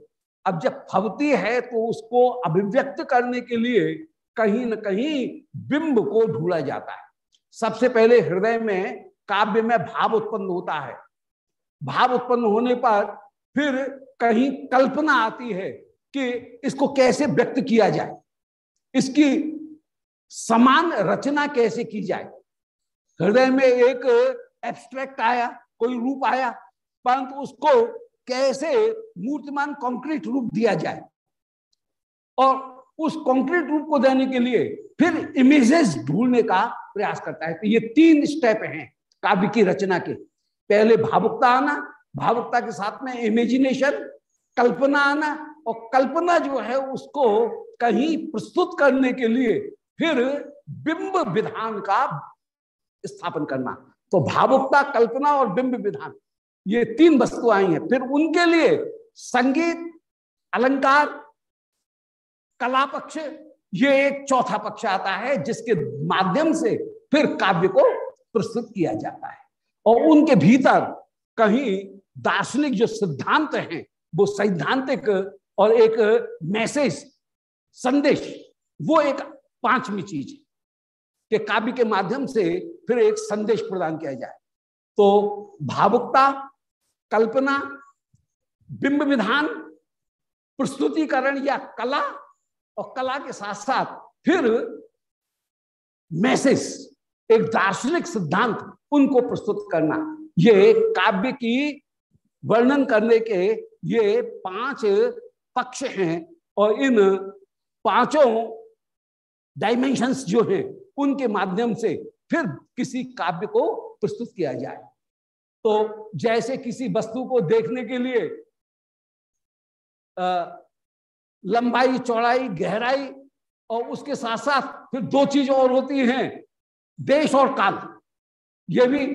अब जब फबती है तो उसको अभिव्यक्त करने के लिए कहीं न कहीं बिंब को ढूंढा जाता है। सबसे पहले हृदय में काव्य में भाव उत्पन्न होता है। भाव उत्पन्न होने पर फिर कहीं कल्पना आती है कि इसको कैसे व्यक्त किया जाए। इसकी समान रचना कैसे की जाए। हृदय में एक एब्स्ट्रैक्ट आया, कोई रूप आया, परंतु उसको कैसे मूर्तिमान कंक्रीट रूप दिया जाए? और उस कंक्रीट रूप को देने के लिए फिर इमेजेस ढूँढने का प्रयास करता है। तो ये तीन स्टेप हैं काव्य की रचना के। पहले भावुकता आना, भावुकता के साथ में इमेजिनेशन कल्पना आना, और कल्पना जो है उसको कहीं प्रस्तुत करने के लिए फिर बिंब विधान का स्थापन करना। तो भावुकता, कल्पना और बिंब विधान, ये तीन वस्तु आई हैं। फिर उनके लिए संगीत, अलंकार, कला पक्ष, ये एक चौथा पक्ष आता है, जिसके माध्यम से फिर काव्य को प्रस्तुत किया जाता है। और उनके भीतर कहीं दार्शनिक जो सिद्धांत हैं, वो सैद्धांतिक और एक मैसेज, संदेश, वो एक पांचवी चीज़ है। कि काव्य के माध्यम से फिर एक संदेश प्रदान किया जाए। तो भावुकता, कल्पना, बिंब विधान, प्रस्तुतिकरण या कला और कला के साथ साथ फिर मैसेज, एक दार्शनिक सिद्धांत उनको प्रस्तुत करना। ये काव्य की वर्णन करने के ये पाँच पक्ष हैं और इन पाँचों डायमेंशंस जो हैं उनके माध्यम से फिर किसी काव्य को प्रस्तुत किया जाए। तो जैसे किसी वस्तु को देखने के लिए आ, लंबाई चौड़ाई गहराई और उसके साथ साथ फिर दो चीज़ और होती हैं देश और काल। ये भी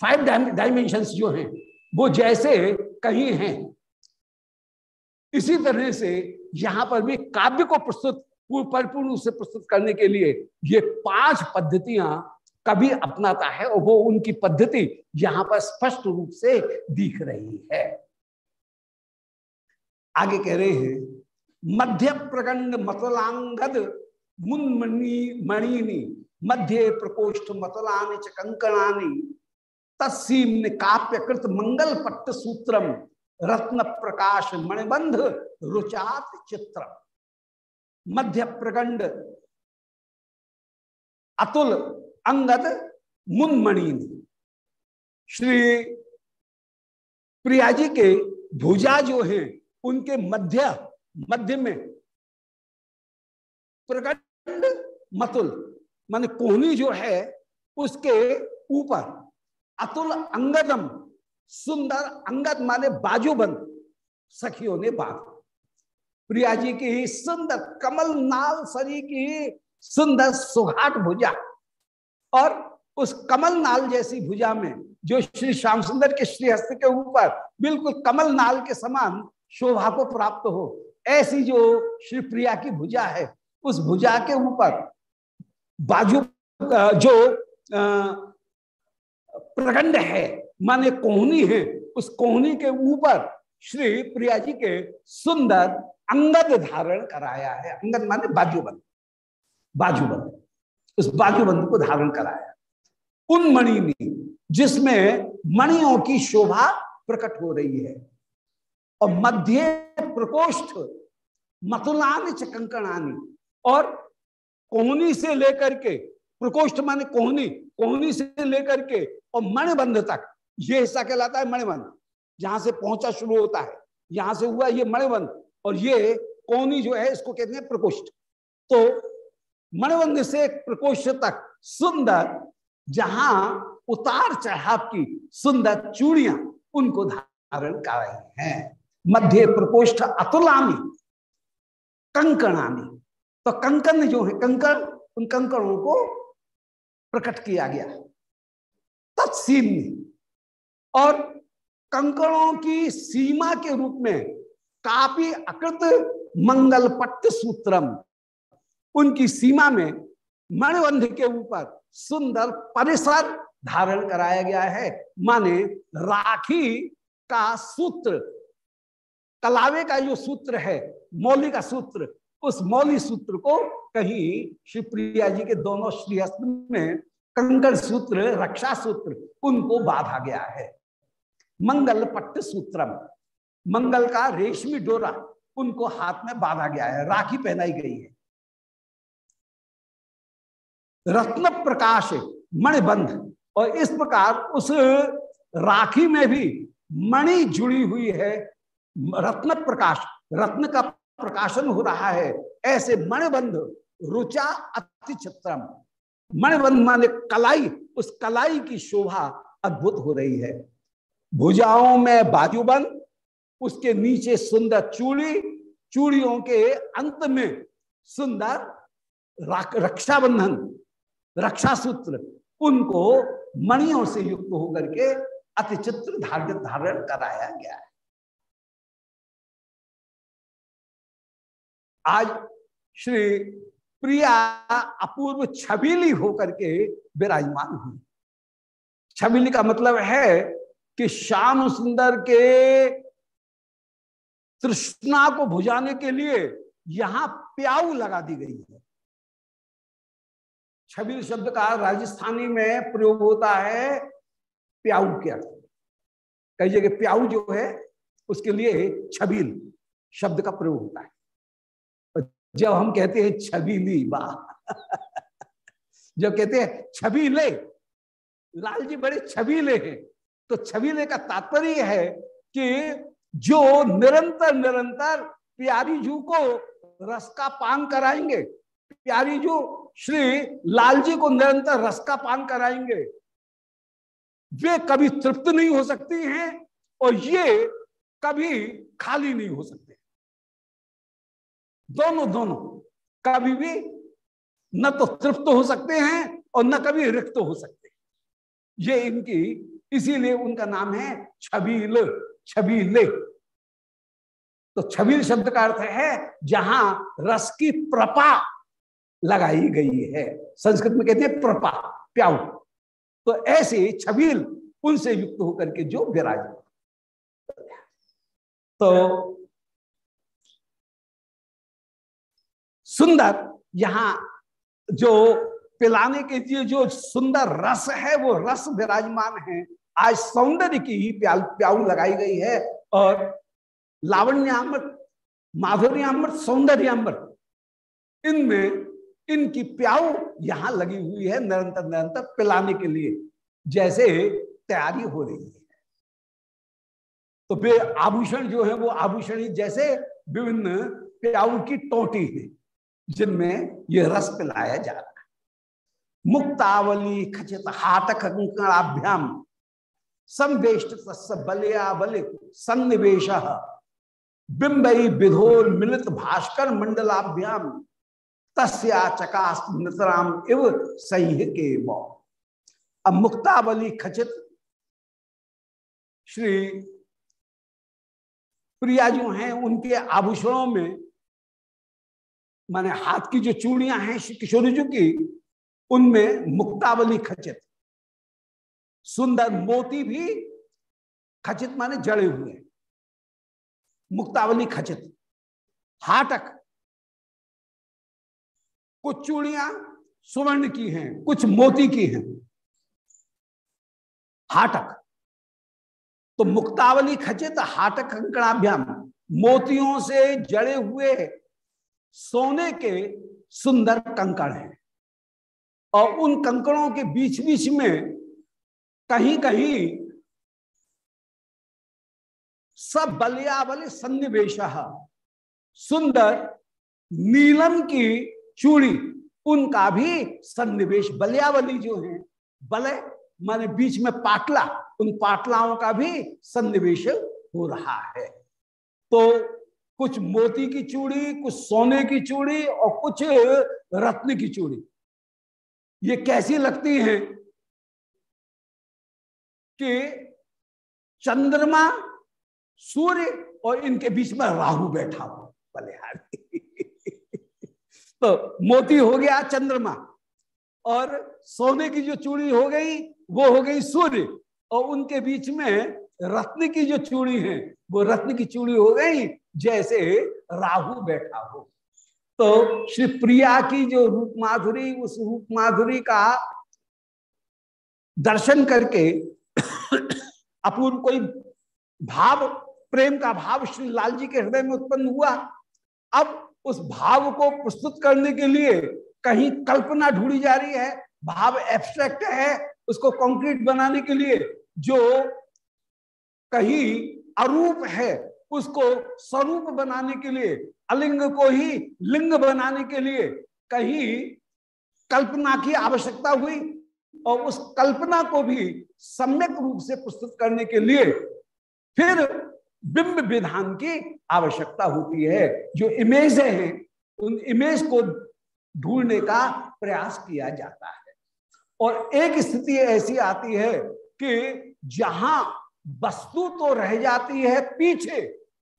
फाइव डायमेंशंस जो हैं वो जैसे कहीं हैं। इसी तरह से यहाँ पर भी काव्य को प्रस्तुत परिपूर्ण रूप से प्रस्तुत करने के लिए ये पाँच पद्धतियाँ कभी अपनाता है और वो उनकी पद्धति यहाँ पर स्पष्ट रूप से दिख रही है। आगे कह रहे हैं, मध्य प्रकंड मतलांगद मुनमणि मणिनी, मध्य प्रकोष्ठ मतलानि च कंकणानि तत्सीम काप्य कृत मंगल पट्ट सूत्रम, रत्न प्रकाश मणिबंध रुचात चित्रम। मध्य प्रकंड अतुल, अंगद मुनमणि श्री प्रिया जी के भुजा जो है, उनके मध्य मध्य में प्रकंड मतुल, मान कोहनी जो है, उसके ऊपर अतुल अंगदम, सुंदर अंगद माने बाजूबंद सखियों ने बाँध प्रिया जी की सुंदर कमल नाल सरी की सुंदर सुघाट भुजा। और उस कमल नाल जैसी भुजा में, जो श्री श्याम सुंदर के श्रीहस्त के ऊपर बिल्कुल कमल नाल के समान शोभा को प्राप्त हो, ऐसी जो श्री प्रिया की भुजा है, उस भुजा के ऊपर बाजू जो प्रगंड है, माने कोहनी है, उस कोहनी के ऊपर श्री प्रिया जी के सुंदर अंगद धारण कराया है। अंगद माने बाजूबंद। बाजूबंद। उस बाजूबंद को धारण कराया। उन मणि में, जिसमें मणियों की शोभा प्रकट हो रही है। और मध्य प्रकोष्ठ, मतुलान च कंकणानी। और कोहनी से लेकर के, प्रकोष्ठ माने कोहनी कोहनी से लेकर के, और मणिबंध तक। ये हिस्सा कहलाता है मणिबंध। जहाँ से पहुँचा शुरू होता है, यहाँ से हुआ ये मणिबंध। और ये कोनी जो है, इसको कहते हैं प्रकोष्ठ। तो मणिबंध से प्रकोष्ठ तक सुंदर, जहाँ उतार चढ़ाव की सुंदर चूड़ियाँ उनको धारण कर रही हैं। मध्य प्रकोष्ठ अतुलानी कंकणानी तो कंकन जो है, कंकण, उन कंकणों को प्रकट किया गया। तत्सीम और कंकणों की सीमा के रूप में काफ़ी अकृत मंगल पट्ट सूत्रम। उनकी सीमा में मणिबंध के ऊपर सुंदर परिसर धारण कराया गया है। माने राखी का सूत्र, कलावे का जो सूत्र है, मौली का सूत्र, उस मौली सूत्र को कहीं श्री प्रिया जी के दोनों श्रीहस्त में कंकड़ सूत्र, रक्षा सूत्र, उनको बांधा गया है। मंगल पट्ट सूत्रम। मंगल का रेशमी डोरा उनको हाथ में बांधा गया है, राखी पहनाई गई है। रत्न प्रकाश मणिबंध और इस प्रकार उस राखी में भी मणि जुड़ी हुई है। रत्न प्रकाश, रत्न का प्रकाशन हो रहा है। ऐसे मणिबंध रुचा अति चित्रम मणिबंध माने कलाई, उस कलाई की शोभा अद्भुत हो रही है। भुजाओं में बाजूबंद उसके नीचे सुंदर चूड़ी, चूड़ियों के अंत में सुंदर रक्षाबंधन रक्षा सूत्र उनको मणियों से युक्त होकर के अति चित्र धारण धारण कराया गया है। आज श्री प्रिया अपूर्व छबीली होकर के विराजमान हुई। छबीली का मतलब है कि श्याम सुंदर के तृष्णा को भुजाने के लिए यहाँ प्याऊ लगा दी गई है। छबील शब्द का राजस्थानी में प्रयोग होता है प्याऊ के अर्थ। कई जगह प्याऊ जो है, उसके लिए छबील शब्द का प्रयोग होता है। जब हम कहते हैं छबीली, वाह। <laughs> जब कहते हैं छबीले लाल जी बड़े छबीले हैं तो छबीले का तात्पर्य है कि जो निरंतर निरंतर प्यारी जू को रस का पान कराएँगे, प्यारी जू श्री लाल जी को निरंतर रस का पान कराएँगे, वे कभी तृप्त नहीं हो सकती हैं और ये कभी खाली नहीं हो सकते। दोनों दोनों कभी भी न तो तृप्त हो सकते हैं और न कभी रिक्त हो सकते ये इनकी, इसीलिए उनका नाम है छबील, छबीले। तो छबील शब्द का अर्थ है जहाँ रस की प्रपा लगाई गई है। संस्कृत में कहते हैं प्रपा, प्याऊ। तो ऐसे छबील उनसे युक्त होकर के जो विराज तो सुंदर, यहाँ जो पिलाने के लिए जो सुंदर रस है, वो रस विराजमान है। आज सौंदर्य की ही प्याऊ लगाई गई है और लावण्यामृत माधुर्यामृत सौंदर्यामृत इनमें इनकी प्याऊ यहाँ लगी हुई है निरंतर निरंतर पिलाने के लिए, जैसे तैयारी हो रही है। तो वे आभूषण जो है वो आभूषण ही जैसे विभिन्न प्याऊ की टोटी है, जिनमें यह रस पिलाया जा रहा है। मुक्तावली खचित हाटक कंकणाभ्याम संवेष्ट बलिया बलि सन्निवेश। बिंबई विधोर मिलित भास्कर मंडलाभ्याम। तस्या इव सही के अब मुक्तावली खचित श्री प्रिया जो हैं, उनके आभूषणों में माने हाथ की जो चूड़ियाँ हैं श्री किशोरी जी की, उनमें मुक्तावली खचित। सुंदर मोती भी खचित माने जड़े हुए मुक्तावली खचित, हाटक। कुछ चूड़ियाँ सुवर्ण की हैं, कुछ मोती की हैं। हाटक। तो मुक्तावली खचित, हाटक कंकणाभ्याम मोतियों से जड़े हुए सोने के सुंदर कंकड़ हैं। और उन कंकड़ों के बीच बीच में कहीं कहीं सब बलियाबल सन्निवेश। सुंदर नीलम की चूड़ी, उनका भी सन्निवेश बलियावली जो है, बलय, माने बीच में पाटला, उन पाटलाओं का भी सन्निवेश हो रहा है। तो कुछ मोती की चूड़ी, कुछ सोने की चूड़ी और कुछ रत्न की चूड़ी, ये कैसी लगती है कि चंद्रमा सूर्य और इनके बीच में राहु बैठा हो। बलिहारी <laughs> तो मोती हो गया चंद्रमा और सोने की जो चूड़ी हो गई, वो हो गई सूर्य और उनके बीच में रत्न की जो चूड़ी है, वो रत्न की चूड़ी हो गई, जैसे राहु बैठा हो। तो श्री प्रिया की जो रूप माधुरी, उस रूप माधुरी का दर्शन करके <coughs> अपूर्व कोई भाव प्रेम का भाव श्री लाल जी के हृदय में उत्पन्न हुआ। अब उस भाव को प्रस्तुत करने के लिए कहीं कल्पना ढूंढी जा रही है। भाव एब्स्ट्रैक्ट है, उसको कंक्रीट बनाने के लिए जो कहीं अरूप है, उसको स्वरूप बनाने के लिए, अलिंग को ही लिंग बनाने के लिए कहीं कल्पना की आवश्यकता हुई और उस कल्पना को भी सम्यक रूप से प्रस्तुत करने के लिए फिर बिंब विधान की आवश्यकता होती है। जो इमेज हैं, उन इमेज को ढूँढने का प्रयास किया जाता है। और एक स्थिति ऐसी आती है कि जहाँ वस्तु तो रह जाती है पीछे,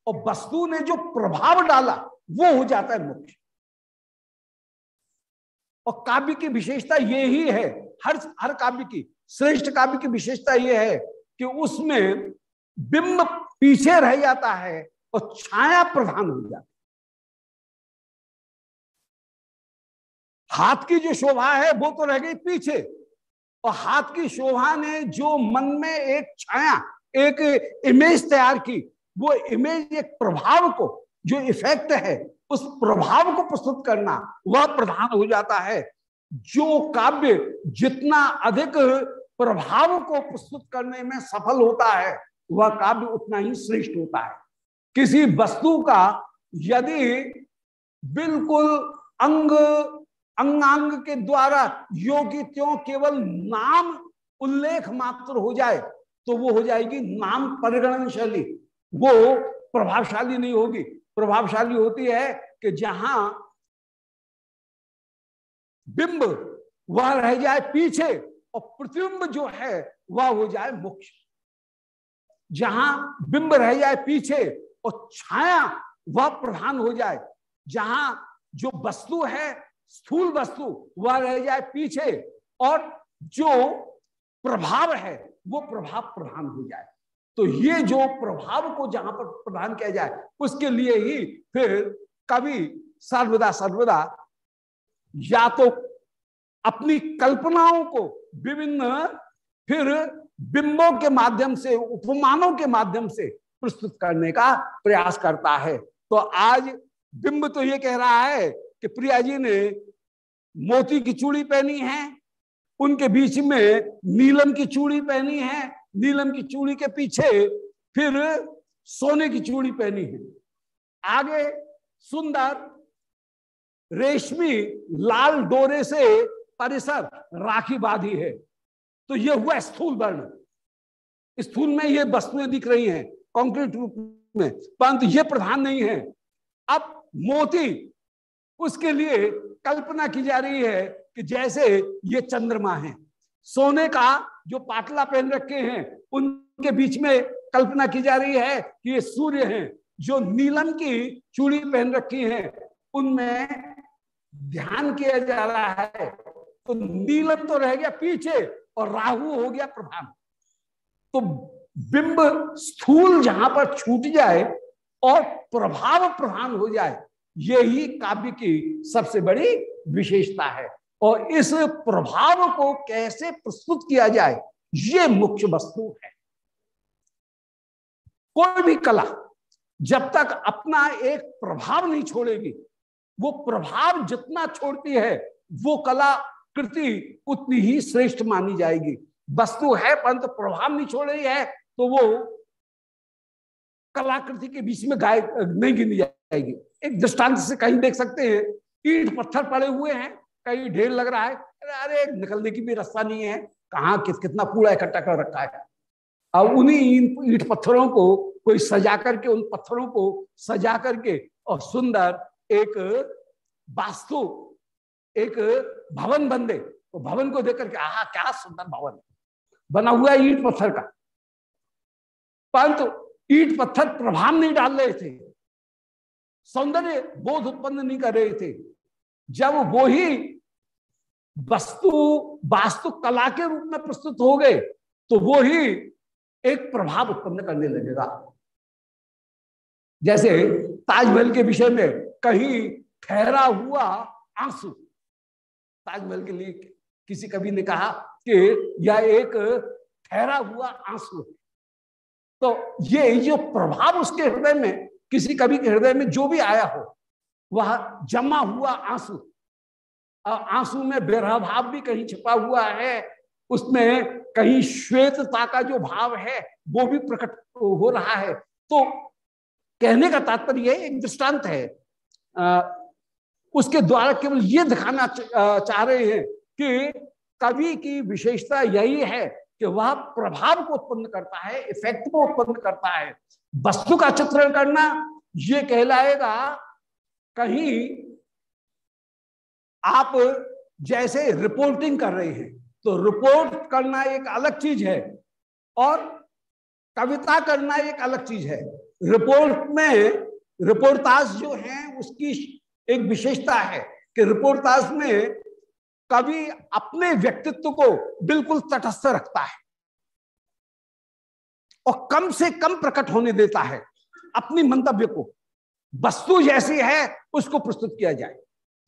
और वस्तु ने जो प्रभाव डाला, वो हो जाता है मुख्य और काव्य की विशेषता ये ही है, हर हर काव्य की, श्रेष्ठ काव्य की विशेषता ये है कि उसमें बिंब पीछे रह जाता है और छाया प्रधान हो जाती हाथ की जो शोभा है, वो तो रह गई पीछे। और हाथ की शोभा ने जो मन में एक छाया, एक इमेज तैयार की, वो इमेज एक प्रभाव को, जो इफ़ेक्ट है, उस प्रभाव को प्रस्तुत करना, वह प्रधान हो जाता है। जो काव्य जितना अधिक प्रभाव को प्रस्तुत करने में सफल होता है वह काव्य उतना ही श्रेष्ठ होता है। किसी वस्तु का यदि बिल्कुल अंग, अंगांग के द्वारा योगी त्यों केवल नाम उल्लेख मात्र हो जाए तो वो हो जाएगी नाम परिगणन शैली। वो प्रभावशाली नहीं होगी। प्रभावशाली होती है कि जहाँ बिंब वह रह जाए पीछे और प्रतिबिंब जो है वह हो जाए मुख्य जहाँ बिंब रह जाए पीछे और छाया वह प्रधान हो जाए, जहाँ जो वस्तु है, स्थूल वस्तु, वह रह जाए पीछे और जो प्रभाव है, वो प्रभाव प्रधान हो जाए। तो ये जो प्रभाव को जहाँ पर प्रधान किया जाए, उसके लिए ही फिर कवि सर्वदा सर्वदा या तो अपनी कल्पनाओं को विभिन्न फिर बिंबों के माध्यम से, उपमानों के माध्यम से प्रस्तुत करने का प्रयास करता है। तो आज बिंब तो ये कह रहा है कि प्रिया जी ने मोती की चूड़ी पहनी है, उनके बीच में नीलम की चूड़ी पहनी है, नीलम की चूड़ी के पीछे फिर सोने की चूड़ी पहनी है। आगे सुंदर रेशमी लाल डोरे से परिसर राखी बाधी है। तो यह हुआ स्थूल वर्ण। स्थूल में ये वस्तुएँ दिख रही हैं कंक्रीट रूप में। परंतु ये प्रधान नहीं है। अब मोती, उसके लिए कल्पना की जा रही है कि जैसे ये चंद्रमा है। सोने का जो पाटला पहन रखे हैं, उनके बीच में कल्पना की जा रही है कि ये सूर्य हैं, जो नीलम की चूड़ी पहन रखी है। उनमें ध्यान किया जा रहा है। तो नीलम तो रह गया पीछे और राहु हो गया प्रधान। तो बिंब स्थूल जहाँ पर छूट जाए और प्रभाव प्रधान हो जाए, यही काव्य की सबसे बड़ी विशेषता है। और इस प्रभाव को कैसे प्रस्तुत किया जाए, ये मुख्य वस्तु है। कोई भी कला जब तक अपना एक प्रभाव नहीं छोड़ेगी, वो प्रभाव जितना छोड़ती है, वो कला कृति उतनी ही श्रेष्ठ मानी जाएगी। वस्तु है परंतु प्रभाव नहीं छोड़ रही है तो वो कलाकृति के बीच में गाय नहीं गिनी जाएगी। एक दृष्टांत से कहीं देख सकते हैं ईट पत्थर पड़े हुए हैं कहीं ढेर लग रहा है अरे अरे निकलने की भी रास्ता नहीं है कहाँ कित, कितना कूड़ा इकट्ठा कर रखा है। अब उन्हीं ईट पत्थरों को कोई सजा करके उन पत्थरों को सजा करके और सुंदर एक वास्तु एक भवन बन दे तो भवन को देख करके आहा, क्या सुंदर भवन। बना हुआ ईट पत्थर का। परंतु ईट पत्थर प्रभाव नहीं डाल रहे थे। सौंदर्य बोध उत्पन्न नहीं कर रहे थे। जब वो ही वस्तु, वास्तु कला के रूप में प्रस्तुत हो गए तो वो ही एक प्रभाव उत्पन्न करने लगेगा। जैसे ताजमहल के विषय में कहीं ठहरा हुआ आँसू ताजमहल के लिए किसी कवि ने कहा कि यह एक ठहरा हुआ आँसू है। तो ये जो प्रभाव उसके हृदय में, किसी कवि के हृदय में जो भी आया हो, वह जमा हुआ आँसू। आँसू में बेरह भाव भी कहीं छिपा हुआ है, उसमें कहीं श्वेतता का जो भाव है, वो भी प्रकट हो रहा है। तो कहने का तात्पर्य एक दृष्टांत है। उसके द्वारा केवल ये दिखाना चाह रहे हैं कि कवि की विशेषता यही है कि वह प्रभाव को उत्पन्न करता है इफ़ेक्ट को उत्पन्न करता है। वस्तु का चित्रण करना, ये कहलाएगा, कहीं आप जैसे रिपोर्टिंग कर रहे हैं तो रिपोर्ट करना एक अलग चीज़ है और कविता करना एक अलग चीज़ है। रिपोर्ट में रिपोर्टाज जो है, उसकी एक विशेषता है कि रिपोर्टाज में कवि अपने व्यक्तित्व को बिल्कुल तटस्थ रखता है और कम से कम प्रकट होने देता है अपनी मंतव्य को। वस्तु जैसी है, उसको प्रस्तुत किया जाए।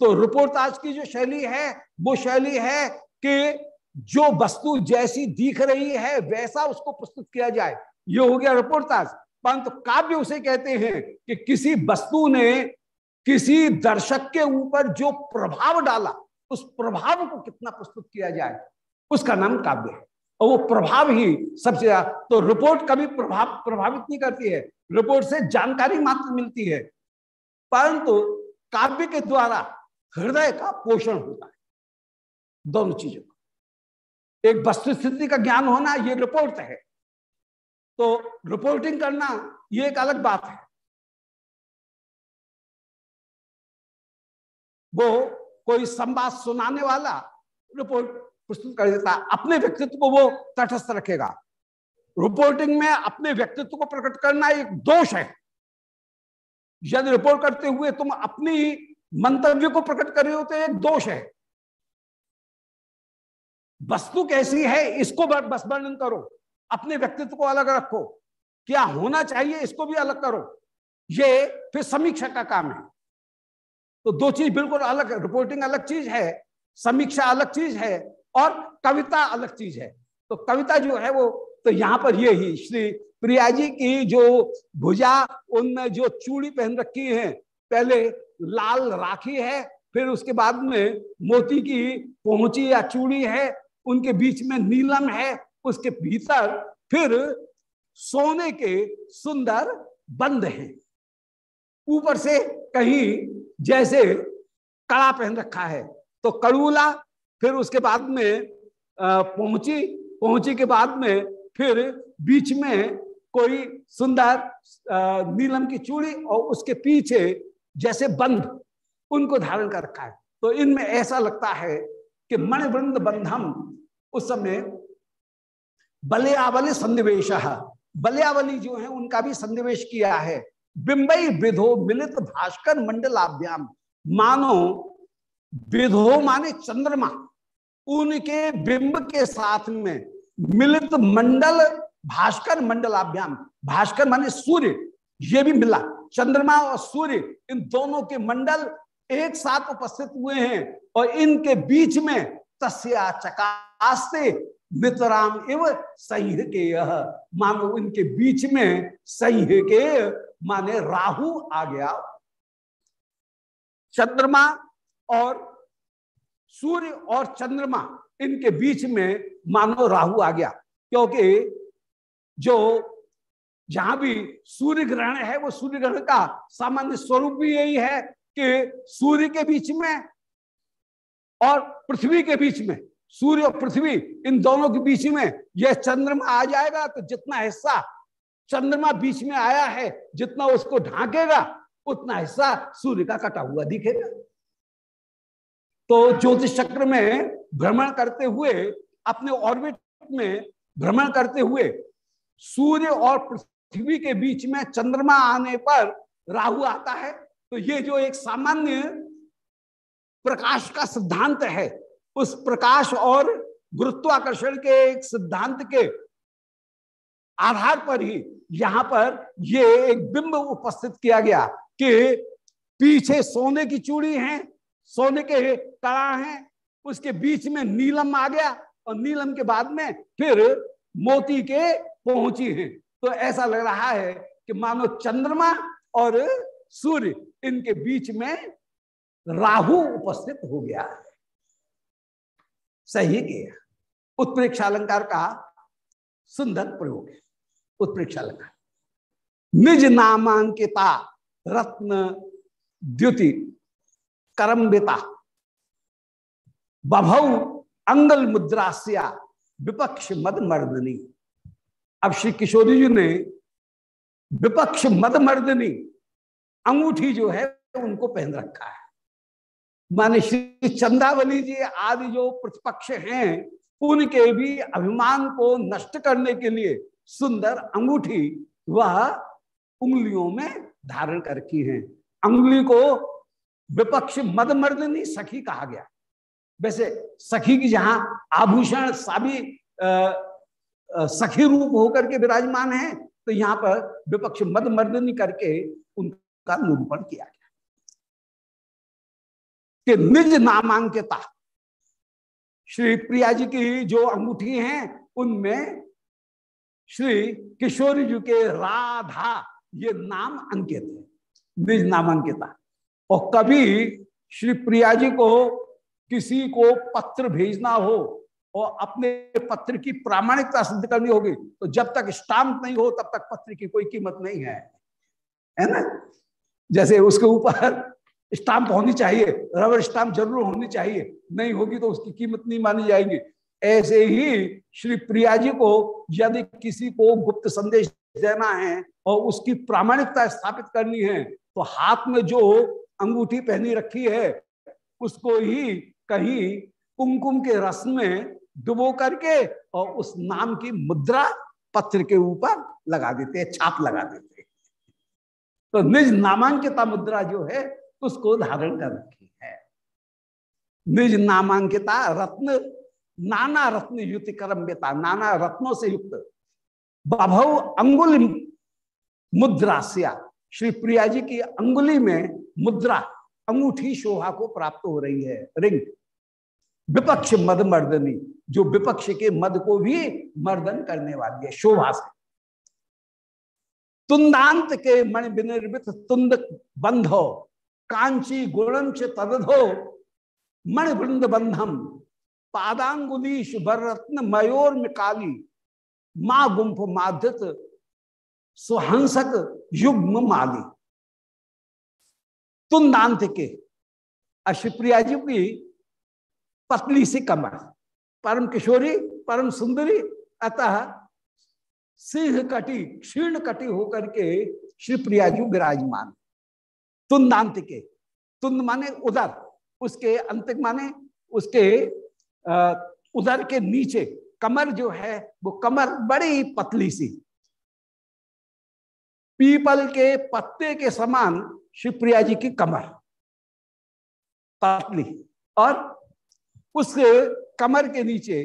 तो रिपोर्टाज की जो शैली है, वो शैली है कि जो वस्तु जैसी दिख रही है, वैसा उसको प्रस्तुत किया जाए। ये हो गया रिपोर्टाज परंतु काव्य उसे कहते हैं कि किसी वस्तु ने किसी दर्शक के ऊपर जो प्रभाव डाला, उस प्रभाव को कितना प्रस्तुत किया जाए, उसका नाम काव्य है। और वो प्रभाव ही सबसे ज़्यादा तो रिपोर्ट कभी प्रभाव, प्रभावित नहीं करती है। रिपोर्ट से जानकारी मात्र मिलती है। परंतु काव्य के द्वारा हृदय का पोषण होता है। दोनों चीज़ों का। एक वस्तु स्थिति का ज्ञान होना, ये रिपोर्ट है। तो रिपोर्टिंग करना, ये एक अलग बात है। वो कोई संवाद सुनाने वाला रिपोर्ट प्रस्तुत कर देता, अपने व्यक्तित्व को वो तटस्थ रखेगा। रिपोर्टिंग में अपने व्यक्तित्व को प्रकट करना एक दोष है। यदि रिपोर्ट करते हुए तुम अपनी मंतव्य को प्रकट कर रहे हो तो एक दोष है। वस्तु कैसी है, इसको बस वर्णन करो। अपने व्यक्तित्व को अलग रखो। क्या होना चाहिए, इसको भी अलग करो। ये फिर समीक्षा का काम है। तो दो चीज़ बिल्कुल अलग रिपोर्टिंग अलग चीज़ है, समीक्षा अलग चीज़ है, और कविता अलग चीज़ है। तो कविता जो है वो तो यहाँ पर ये ही, श्री प्रिया जी की जो भुजा, उनमें जो चूड़ी पहन रखी है, पहले लाल राखी है, फिर उसके बाद में मोती की पहुँची या चूड़ी है, उनके बीच में नीलम है, उसके भीतर फिर सोने के सुंदर बंद हैं। ऊपर से कहीं जैसे कड़ा पहन रखा है। तो कड़ूला फिर उसके बाद में पहुँची पहुँची के बाद में फिर बीच में कोई सुंदर नीलम की चूड़ी और उसके पीछे जैसे बंध उनको धारण कर रखा है। तो इनमें ऐसा लगता है कि मणिवृंद बंधम उस समय बलियावली संनिवेश बलियावली जो है उनका भी संनिवेश किया है। बिंबई विधो मिलित भास्कर मंडलाभ्याम। मानो विधो माने चंद्रमा, उनके बिंब के साथ में मिलित मंडल भास्कर मंडलाभ्याम। भास्कर माने सूर्य, ये भी मिला। चंद्रमा और सूर्य, इन दोनों के मंडल एक साथ उपस्थित हुए हैं और इनके बीच में तस्या चकास्ते मित्राम एव सही के मानो इनके बीच में सही के माने राहु आ गया, चंद्रमा और सूर्य और चंद्रमा इनके बीच में मानो राहु आ गया, क्योंकि जो जहाँ भी सूर्य ग्रहण है, वो सूर्य ग्रहण का सामान्य स्वरूप भी यही है कि सूर्य के बीच में और पृथ्वी के बीच में, सूर्य और पृथ्वी इन दोनों के बीच में यह चंद्रमा आ जाएगा तो जितना हिस्सा चंद्रमा बीच में आया है, जितना उसको ढांकेगा, उतना हिस्सा सूर्य का कटा हुआ दिखेगा। तो ज्योतिष चक्र में भ्रमण करते हुए, अपने ऑर्बिट में भ्रमण करते हुए, सूर्य और पृथ्वी के बीच में चंद्रमा आने पर राहु आता है। तो ये जो एक सामान्य प्रकाश का सिद्धांत है, उस प्रकाश और गुरुत्वाकर्षण के एक सिद्धांत के आधार पर ही यहाँ पर ये एक बिंब उपस्थित किया गया कि पीछे सोने की चूड़ी है, सोने के कड़ा है, उसके बीच में नीलम आ गया और नीलम के बाद में फिर मोती के पहुँची है। तो ऐसा लग रहा है कि मानो चंद्रमा और सूर्य इनके बीच में राहु उपस्थित हो गया है। सही किया। उत्प्रेक्षा अलंकार का सुंदर प्रयोग है। उत्प्रेक्षा अलंकार निज नामांकिता, रत्न, द्युति, करम्बिता, बभौ, अंगल मुद्रास्या, विपक्ष मद मर्दनी। अब श्री किशोरी जी ने विपक्ष मद मर्दनी अंगूठी जो है उनको पहन रखा है। माने श्री चंदावली जी आदि जो प्रतिपक्ष हैं, उनके भी अभिमान को नष्ट करने के लिए सुंदर अंगूठी वह उंगलियों में धारण कर की है। अंगुली को विपक्ष मदमर्दनी सखी कहा गया। वैसे सखी की जहाँ आभूषण साबी सखी रूप होकर के विराजमान है तो यहाँ पर विपक्ष मदमर्दनी करके उनका निरूपण किया गया। कि निज नामांकिता, श्री प्रिया जी की जो अंगूठी हैं, उनमें श्री किशोरी जी के राधा, ये नाम अंकित है, निज नामांकिता। और कभी श्री प्रिया जी को किसी को पत्र भेजना हो और अपने पत्र की प्रामाणिकता सिद्ध करनी होगी तो जब तक स्टाम्प नहीं हो, तब तक पत्र की कोई कीमत नहीं है। है ना? जैसे उसके ऊपर स्टाम्प होनी चाहिए, रबर स्टाम्प ज़रूर होनी चाहिए, नहीं होगी तो उसकी कीमत नहीं मानी जाएगी। ऐसे ही श्री प्रिया जी को यदि किसी को गुप्त संदेश देना है और उसकी प्रामाणिकता स्थापित करनी है तो हाथ में जो अंगूठी पहनी रखी है, उसको ही कहीं कुमकुम के रस में डुबो करके और उस नाम की मुद्रा पत्र के ऊपर लगा देते हैं, छाप लगा देते हैं। तो निज नामांकिता मुद्रा जो है, उसको धारण कर रखी है। निज नामांकिता रत्न नाना रत्न युति करम्यता नाना रत्नों से युक्त। बभव अंगुल मुद्रा श्री प्रिया जी की अंगुली में मुद्रा, अंगूठी शोभा को प्राप्त हो रही है। रिंग। विपक्ष मद मर्दनी जो विपक्ष के मद को भी मर्दन करने वाली है, शोभा से। तुंदांत के मण विनिर्मित तुंद बंधो, कांची गुणम च तदधो मण वृंद बंधम पादांगुलीश रत्न मयोर मिकाली माँ गुंफ माधित, सुहंसक युग्म माली। तुंदांत के? अशिप्रिया जी की पतली सी कमर। परम किशोरी, परम सुंदरी, अतः सिंह कटी क्षीर्ण कटी होकर के श्री प्रिया जी विराजमान। तुंदांत के? तुंद माने उदर। उसके अंतिक माने उसके उदर के नीचे कमर जो है, वो कमर बड़ी पतली सी। पीपल के पत्ते के समान शिवप्रिया जी की कमर पतली और उस कमर के नीचे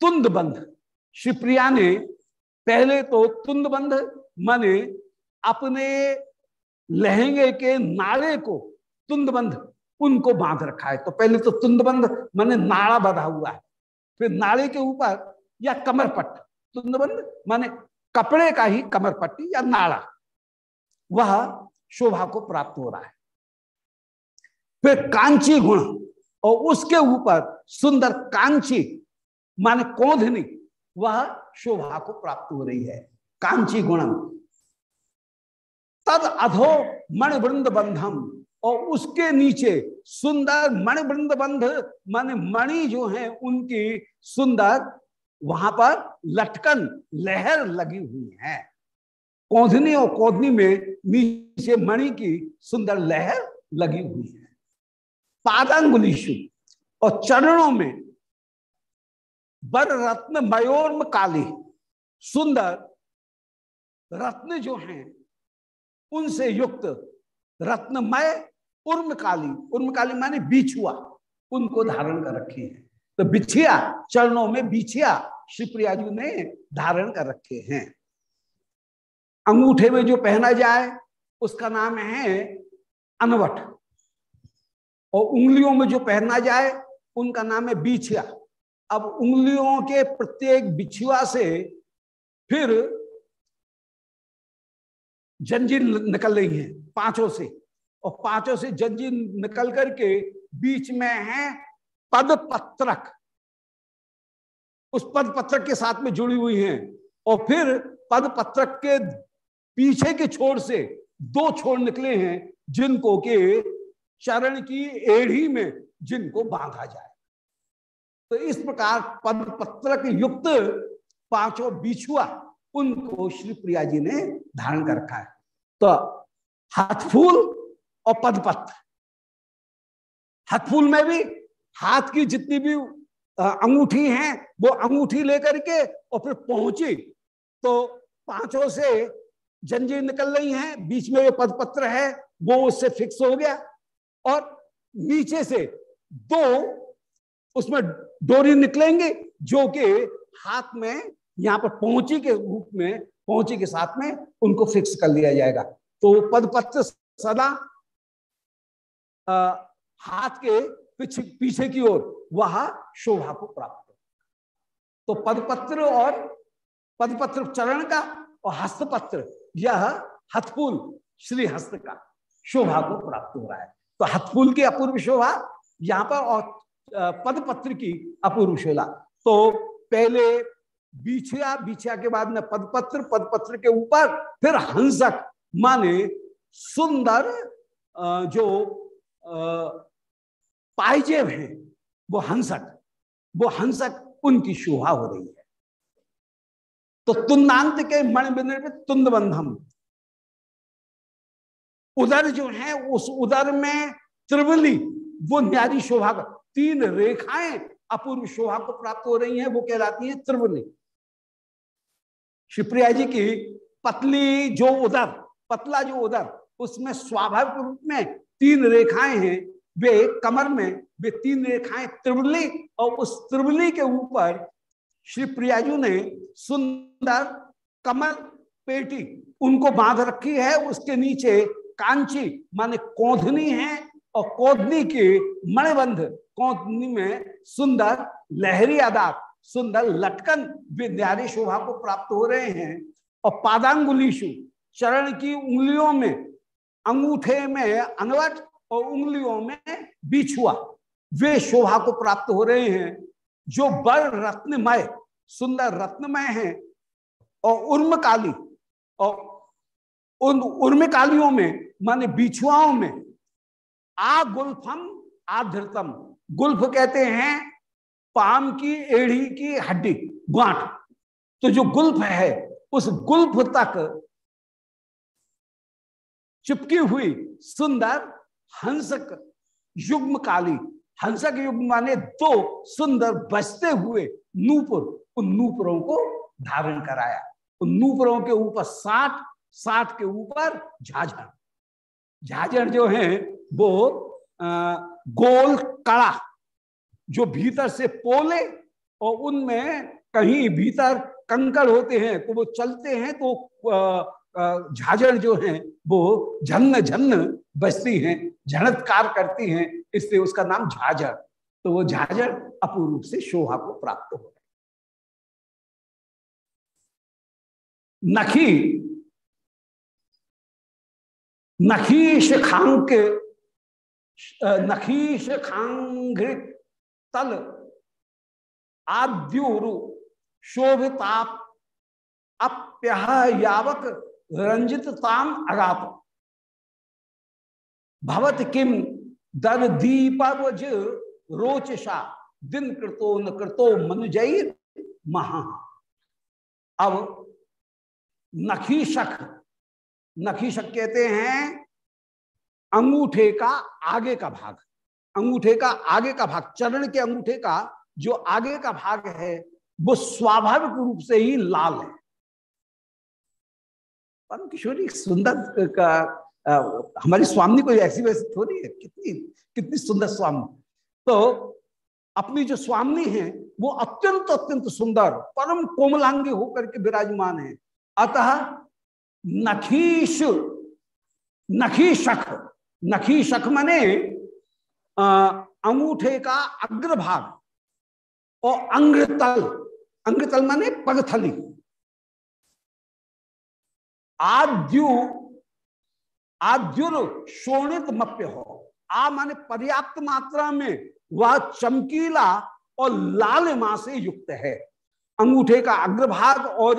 तुंद बंध शिवप्रिया ने पहले तो तुंद बंध माने अपने लहंगे के नाले को तुंदबंध उनको बाँध रखा है। तो पहले तो तुंदबंध माने नाड़ा बंधा हुआ है। फिर नाड़े के ऊपर या कमर पट्ट तुंदबंध माने कपड़े का ही कमरपट्टी या नाड़ा। वह शोभा को प्राप्त हो रहा है। फिर कांची गुण और उसके ऊपर सुंदर कांची माने कोधनी, वह शोभा को प्राप्त हो रही है। कांची गुणम। तद अधो मणिवृंद बंधम। और उसके नीचे सुंदर मणिवृंद बंध मान मणि जो है, उनकी सुंदर वहाँ पर लटकन, लहर लगी हुई है। कोधनी और कोधनी में नीचे मणि की सुंदर लहर लगी हुई है। पादांगुलीशु और चरणों में बर रत्न मयोर्म काली सुंदर रत्न जो हैं, उनसे युक्त रत्नमय उर्मकाली। उर्मकाली माने बिछुआ। उनको धारण कर रखी है। तो बिछिया, चरणों में बिछिया, श्री प्रिया जी ने धारण कर रखे हैं। अंगूठे में जो पहना जाए, उसका नाम है अनवट। और उंगलियों में जो पहना जाए, उनका नाम है बिछिया। अब उंगलियों के प्रत्येक बिछुआ से फिर जंजीर निकल रही है, पाँचों से। और पाँचों से जंजीर निकल करके बीच में है पद पत्रक। उस पद पत्रक के साथ में जुड़ी हुई हैं। और फिर पद पत्रक के पीछे के छोर से दो छोर निकले हैं, जिनको के चरण की एड़ी में जिनको बांधा जाए। तो इस प्रकार पद पत्रक युक्त पाँचों बिछुआ उनको श्री प्रिया जी ने धारण कर रखा है। तो हाथफूल और पदपत्र हाथफूल में भी, हाथ की जितनी भी अंगूठी हैं, वो अंगूठी लेकर के और फिर पहुँची। तो पाँचों से जंजीर निकल रही हैं, बीच में वो पदपत्र है, वो उससे फिक्स हो गया। और नीचे से दो उसमें डोरी निकलेंगे, जो कि हाथ में, यहाँ पर पहुँची के रूप में, पहुँची के साथ में उनको फिक्स कर लिया जाएगा। तो पदपत्र सदा हाथ के पीछे पीछे की ओर, वह शोभा को प्राप्त तो पदपत्र और पदपत्र चरण का और हस्तपत्र, यह हथपुल श्री हस्त का शोभा को प्राप्त हो रहा है। तो हथपुल की अपूर्व शोभा, यहाँ पर और पदपत्र की अपूर्व शोभा। तो पहले बीछिया बीछिया के बाद में पदपत्र पदपत्र के ऊपर, फिर हंसक, माने सुंदर जो पाइजेब है, वो हंसक वो हंसक उनकी शोभा हो रही है। तो तुंदांत के मणिबिंद में तुंद बंधम उदर जो है, उस उदर में त्रिवली वो न्यारी शोभा का, तीन रेखाएँ अपूर्व शोभा को प्राप्त हो रही हैं, वो कहलाती है त्रिवली शिवप्रिया जी की पतली जो उदर, पतला जो उदर, उसमें स्वाभाविक रूप में तीन रेखाएँ हैं, वे कमर में, वे तीन रेखाएँ त्रिवली और उस त्रिवली के ऊपर श्री प्रियाजू ने सुंदर कमल पेटी उनको बाँध रखी है, उसके नीचे कांची माने कोधनी है और कोधनी के मणिबंध, कोधनी में सुंदर लहरी आदार, सुंदर लटकन विद्यारी शोभा को प्राप्त हो रहे हैं और पादांगुलीशु चरण की उंगलियों में अंगूठे में अनवट और उंगलियों में बिछुआ। वे शोभा को प्राप्त हो रहे हैं, जो बर रत्नमय, सुंदर रत्नमय है और उर्मकाली और उन उर्मकालियों में, माने बिछुआओं में आ गुल्फम आधृतम गुल्फ कहते हैं पाम की, एड़ी की हड्डी गांठ तो जो गुल्फ है, उस गुल्फ तक चिपकी हुई सुंदर हंसक युग्म काली हंसक युग्म माने दो सुंदर बसते हुए नूपुर, उन नूपुरों को धारण कराया। उन नूपुरों के ऊपर साठ साठ के ऊपर झाझर। झाझर जो है, वो गोल कड़ा, जो भीतर से पोले और उनमें कहीं भीतर कंकड़ होते हैं तो वो चलते हैं तो झाझड़ जो है, वो झन्न झन्न बजती हैं झणत्कार करती हैं, इसलिए उसका नाम झाझड़ तो वो झाझड़ अपूर्व से शोभा को प्राप्त हो नखी, नखीश खांग नखीश खांग तल, आद्युरु शोभिताप रंजित ताम अगात भवत किम दर दीपवज रोचशा दिन कृतो न कृतो मनुजय महा। अब नखीशक नखीशक कहते हैं अंगूठे का आगे का भाग। अंगूठे का आगे का भाग, चरण के अंगूठे का जो आगे का भाग है, वो स्वाभाविक रूप से ही लाल है। परम किशोरी सुंदर का आ, हमारी स्वामी कोई ऐसी वैसी थोड़ी है कितनी कितनी सुंदर स्वामी। तो अपनी जो स्वामी है वो अत्यंत अत्यंत सुंदर परम कोमलांगी होकर के विराजमान है। अतः नखीश नखीशख नखीशख मने अंगूठे का अग्रभाग और अंग्रतल अंग्रतल माने पगथली। आद्यु, आद्युर शोणित मप्य हो। आ माने पर्याप्त मात्रा में वह चमकीला और लाल माँ से युक्त है। अंगूठे का अग्रभाग और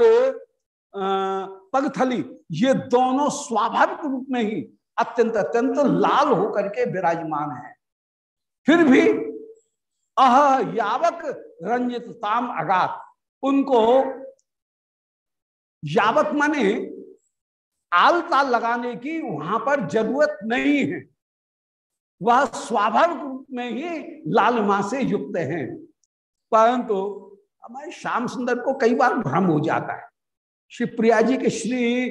पगथली, ये दोनों स्वाभाविक रूप में ही अत्यंत अत्यंत लाल होकर के विराजमान है। फिर भी अह यावक रंजित ताम अगात, उनको यावक माने आलता लगाने की वहाँ पर ज़रूरत नहीं है। वह स्वाभाविक रूप में ही लालमा से युक्त हैं। परंतु हमारे श्याम सुंदर को कई बार भ्रम हो जाता है। श्री प्रिया जी के श्री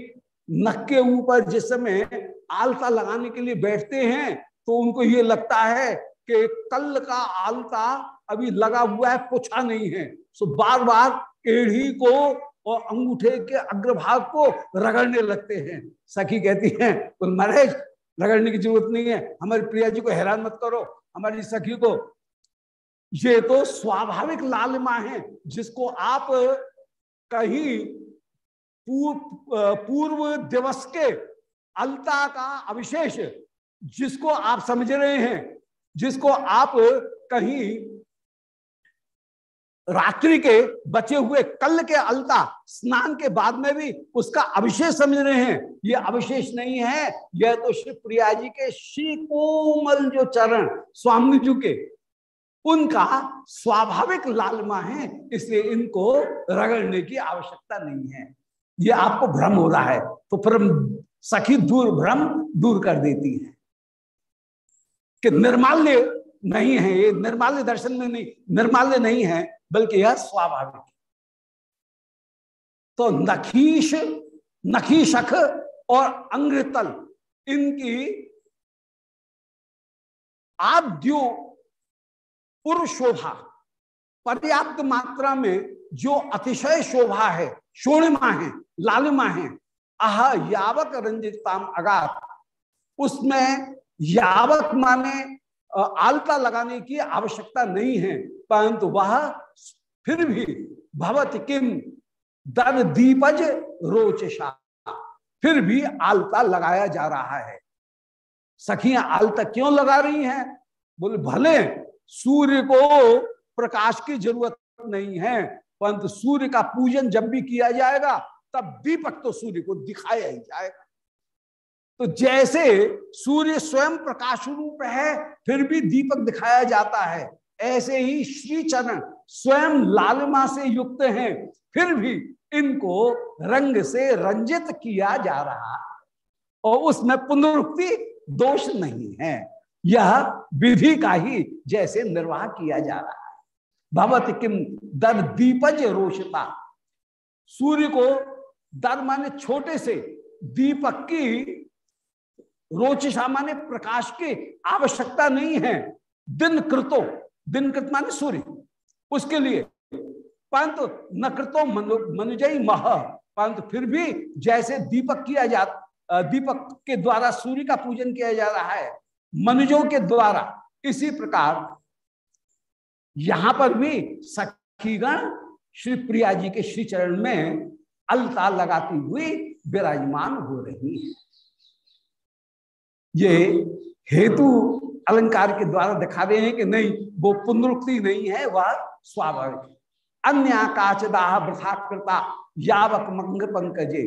नक के ऊपर जिस समय आलता लगाने के लिए बैठते हैं तो उनको ये लगता है कि कल का आलता अभी लगा हुआ है, पूछा नहीं है। सो बार बार एढ़ी को और अंगूठे के अग्रभाग को रगड़ने लगते हैं। सखी कहती है तो महाराज रगड़ने की ज़रूरत नहीं है। हमारी प्रिया जी को हैरान मत करो। हमारी सखी को ये तो स्वाभाविक लालिमा है, जिसको आप कहीं पूर्व दिवस के अलता का अविशेष, जिसको आप समझ रहे हैं, जिसको आप कहीं रात्रि के बचे हुए कल के अलता, स्नान के बाद में भी उसका अविशेष समझ रहे हैं। ये अविशेष नहीं है, यह तो श्री प्रिया जी के श्री कोमल जो चरण, स्वामी जी के, उनका स्वाभाविक लालमा है, इसलिए इनको रगड़ने की आवश्यकता नहीं है। ये आपको भ्रम हो रहा है तो फिर सखी दूर भ्रम दूर कर देती है। कि निर्माल्य नहीं है, ये निर्माल्य दर्शन में नहीं, निर्माल्य नहीं है, बल्कि यह स्वाभाविक तो नखीश, नखीशख और अंग्रतल, इनकी आद्यो शोभा पर्याप्त मात्रा में जो अतिशय शोभा है, शोणिमा है, लालिमा है आह यावक रंजिताम अगात, उसमें यावक माने आलता लगाने की आवश्यकता नहीं है, परंतु वह फिर भी भवत किम दर दीपज रोचशा फिर भी आलता लगाया जा रहा है। सखियाँ आलता क्यों लगा रही हैं? बोले, भले सूर्य को प्रकाश की ज़रूरत नहीं है, परंतु सूर्य का पूजन जब भी किया जाएगा, तब दीपक तो सूर्य को दिखाया ही जाएगा। तो जैसे सूर्य स्वयं प्रकाश रूप है, फिर भी दीपक दिखाया जाता है। ऐसे ही श्री चरण स्वयं लालिमा से युक्त हैं, फिर भी इनको रंग से रंजित किया जा रहा और उसमें पुनरुक्ति दोष नहीं है। यह विधि का ही जैसे निर्वाह किया जा रहा है। भगवत किम दर दीपज रोशता सूर्य को दर माने छोटे से दीपक की रोचिशा सामान्य प्रकाश की आवश्यकता नहीं है। दिन कृतो, दिन कृत माने सूर्य। उसके लिए परंतु नकृतो मनुजय मह। परंतु फिर भी जैसे दीपक किया जा दीपक के द्वारा सूर्य का पूजन किया जा रहा है, मनुजों के द्वारा इसी प्रकार यहाँ पर भी सखीगण श्री प्रिया जी के श्री चरण में अलता लगाती हुई विराजमान हो रही है। ये हेतु अलंकार के द्वारा दिखा रहे हैं कि नहीं, वो पुनरुक्ति नहीं है, वह स्वाभाविक अन्य काचदाह वृथा कृता यावक मंग पंकजे।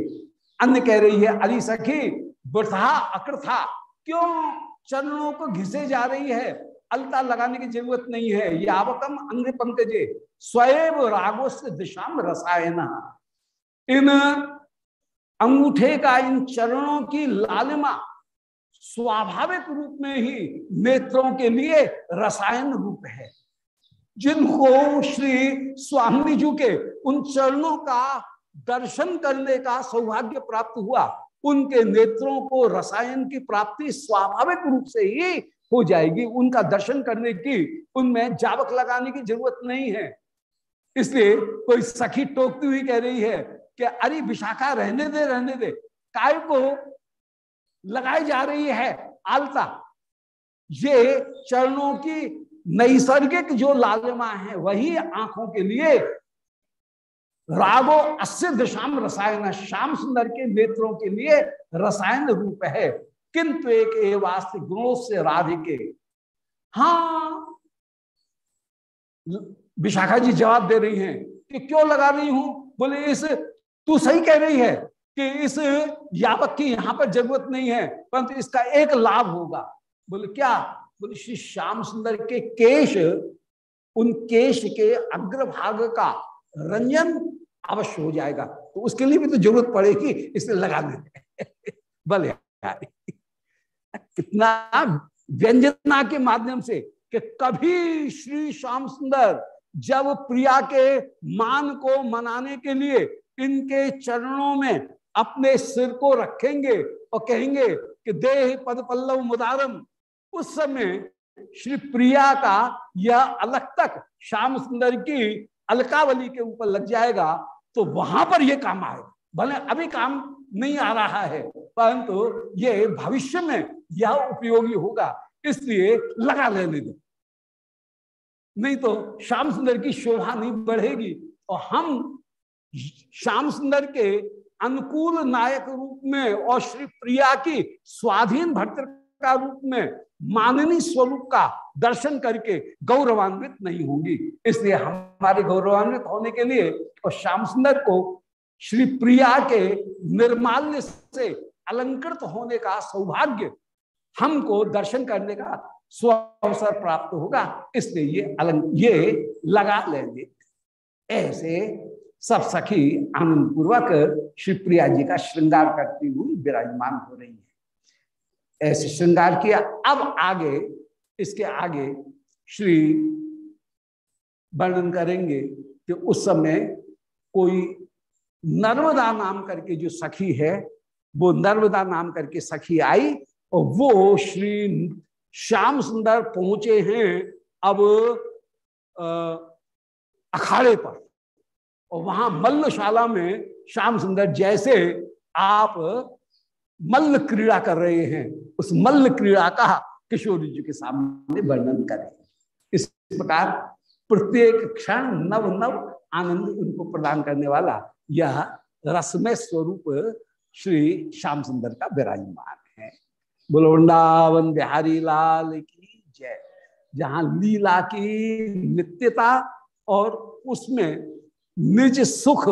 अन्य कह रही है अरे सखी, वृथा अकृथा, क्यों चरणों को घिसे जा रही है? अलता लगाने की ज़रूरत नहीं है। यावकम अंग पंकजे, स्वयं रागो से दिशा में रसायन। इन अंगूठे का इन चरणों की लालिमा स्वाभाविक रूप में ही नेत्रों के लिए रसायन रूप है। जिनको श्री स्वामी जी के उन चरणों का दर्शन करने का सौभाग्य प्राप्त हुआ, उनके नेत्रों को रसायन की प्राप्ति स्वाभाविक रूप से ही हो जाएगी। उनका दर्शन करने की, उनमें जावक लगाने की ज़रूरत नहीं है। इसलिए कोई सखी टोकती हुई कह रही है कि अरे विशाखा, रहने दे रहने दे। काय को लगाई जा रही है, आलता। ये चरणों की नैसर्गिक जो लालिमा है, वही आँखों के लिए रागो अस्य दिशाम रसायन, श्याम सुंदर के नेत्रों के लिए रसायन रूप है। किंतु एक वास्तविक गुणों से राधिके हाँ विशाखा जी जवाब दे रही हैं कि क्यों लगा रही हूँ? बोले, इस, तू सही कह रही है। कि इस यावक की यहाँ पर ज़रूरत नहीं है, परंतु इसका एक लाभ होगा। बोले, क्या? बोले, श्री श्याम सुंदर के केश, उन केश के अग्रभाग का रंजन अवश्य हो जाएगा। तो उसके लिए भी तो ज़रूरत पड़ेगी, इसलिए लगा देते भले <laughs> कितना व्यंजना के माध्यम से कि कभी श्री श्याम सुंदर जब प्रिया के मान को मनाने के लिए इनके चरणों में अपने सिर को रखेंगे और कहेंगे कि देह पद पल्लव मुदारम। उस समय श्री प्रिया का यह अलग तक श्याम सुंदर की अलकावली के ऊपर लग जाएगा तो वहाँ पर यह काम आएगा। भले अभी काम नहीं आ रहा है, परंतु तो ये भविष्य में यह उपयोगी होगा, इसलिए लगा लेने दो। नहीं तो श्याम सुंदर की शोभा नहीं बढ़ेगी, और हम श्याम सुंदर के अनुकूल नायक रूप में और श्री प्रिया की स्वाधीन भक्त का रूप में माननीय स्वरूप का दर्शन करके गौरवान्वित नहीं होंगी। इसलिए हमारे गौरवान्वित होने के लिए और श्याम सुंदर को श्री प्रिया के निर्माल्य से अलंकृत होने का सौभाग्य हमको दर्शन करने का स्व अवसर प्राप्त होगा, इसलिए ये अलंक ये लगा लेंगे। ऐसे सब सखी आनंद पूर्वक श्री प्रिया जी का श्रृंगार करती हुई विराजमान हो रही है। ऐसे श्रृंगार किया। अब आगे, इसके आगे श्री वर्णन करेंगे कि उस समय कोई नर्मदा नाम करके जो सखी है, वो नर्मदा नाम करके सखी आई और वो श्री श्याम सुंदर पहुँचे हैं अब अखाड़े पर। और वहाँ मल्लशाला में श्याम सुंदर जैसे आप मल्ल क्रीड़ा कर रहे हैं, उस मल्ल क्रीड़ा का किशोरी जी के सामने वर्णन करें। इस प्रकार प्रत्येक क्षण नव नव आनंद उनको प्रदान करने वाला यह रसमय स्वरूप श्री श्याम सुंदर का विराजमान है। बोलो, वृंदावन बिहारी लाल की जय। जहाँ लीला की नित्यता और उसमें निज सुख,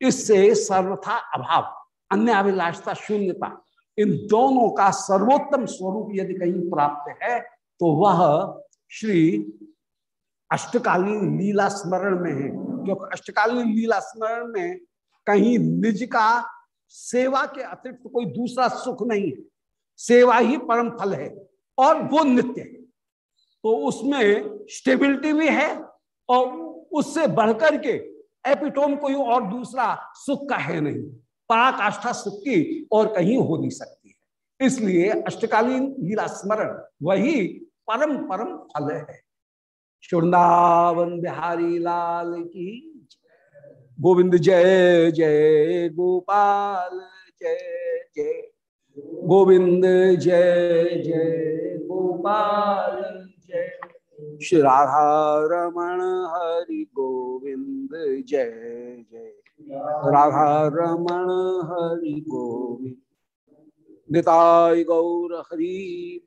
इससे सर्वथा अभाव, अन्य अभिलाषता शून्यता। इन दोनों का सर्वोत्तम स्वरूप यदि कहीं प्राप्त है तो वह श्री अष्टकालीन लीला स्मरण में है। क्योंकि अष्टकालीन लीला स्मरण में कहीं निज का सेवा के अतिरिक्त कोई दूसरा सुख नहीं है। सेवा ही परम फल है और वो नित्य है। तो उसमें स्टेबिलिटी भी है और उससे बढ़कर के एपिटोम कोई और दूसरा सुख का है नहीं। पराकाष्ठा सुख की और कहीं हो नहीं सकती है। इसलिए अष्टकालीन लीला स्मरण वही परम परम फल है। वृंदावन बिहारी लाल की गोविंद जय जय गोपाल जय जय। गोविंद जय जय गोपाल जय। श्री राधा रमण हरि गोविंद जय जय राधा रमण हरि गोविंद निताय गौर हरि.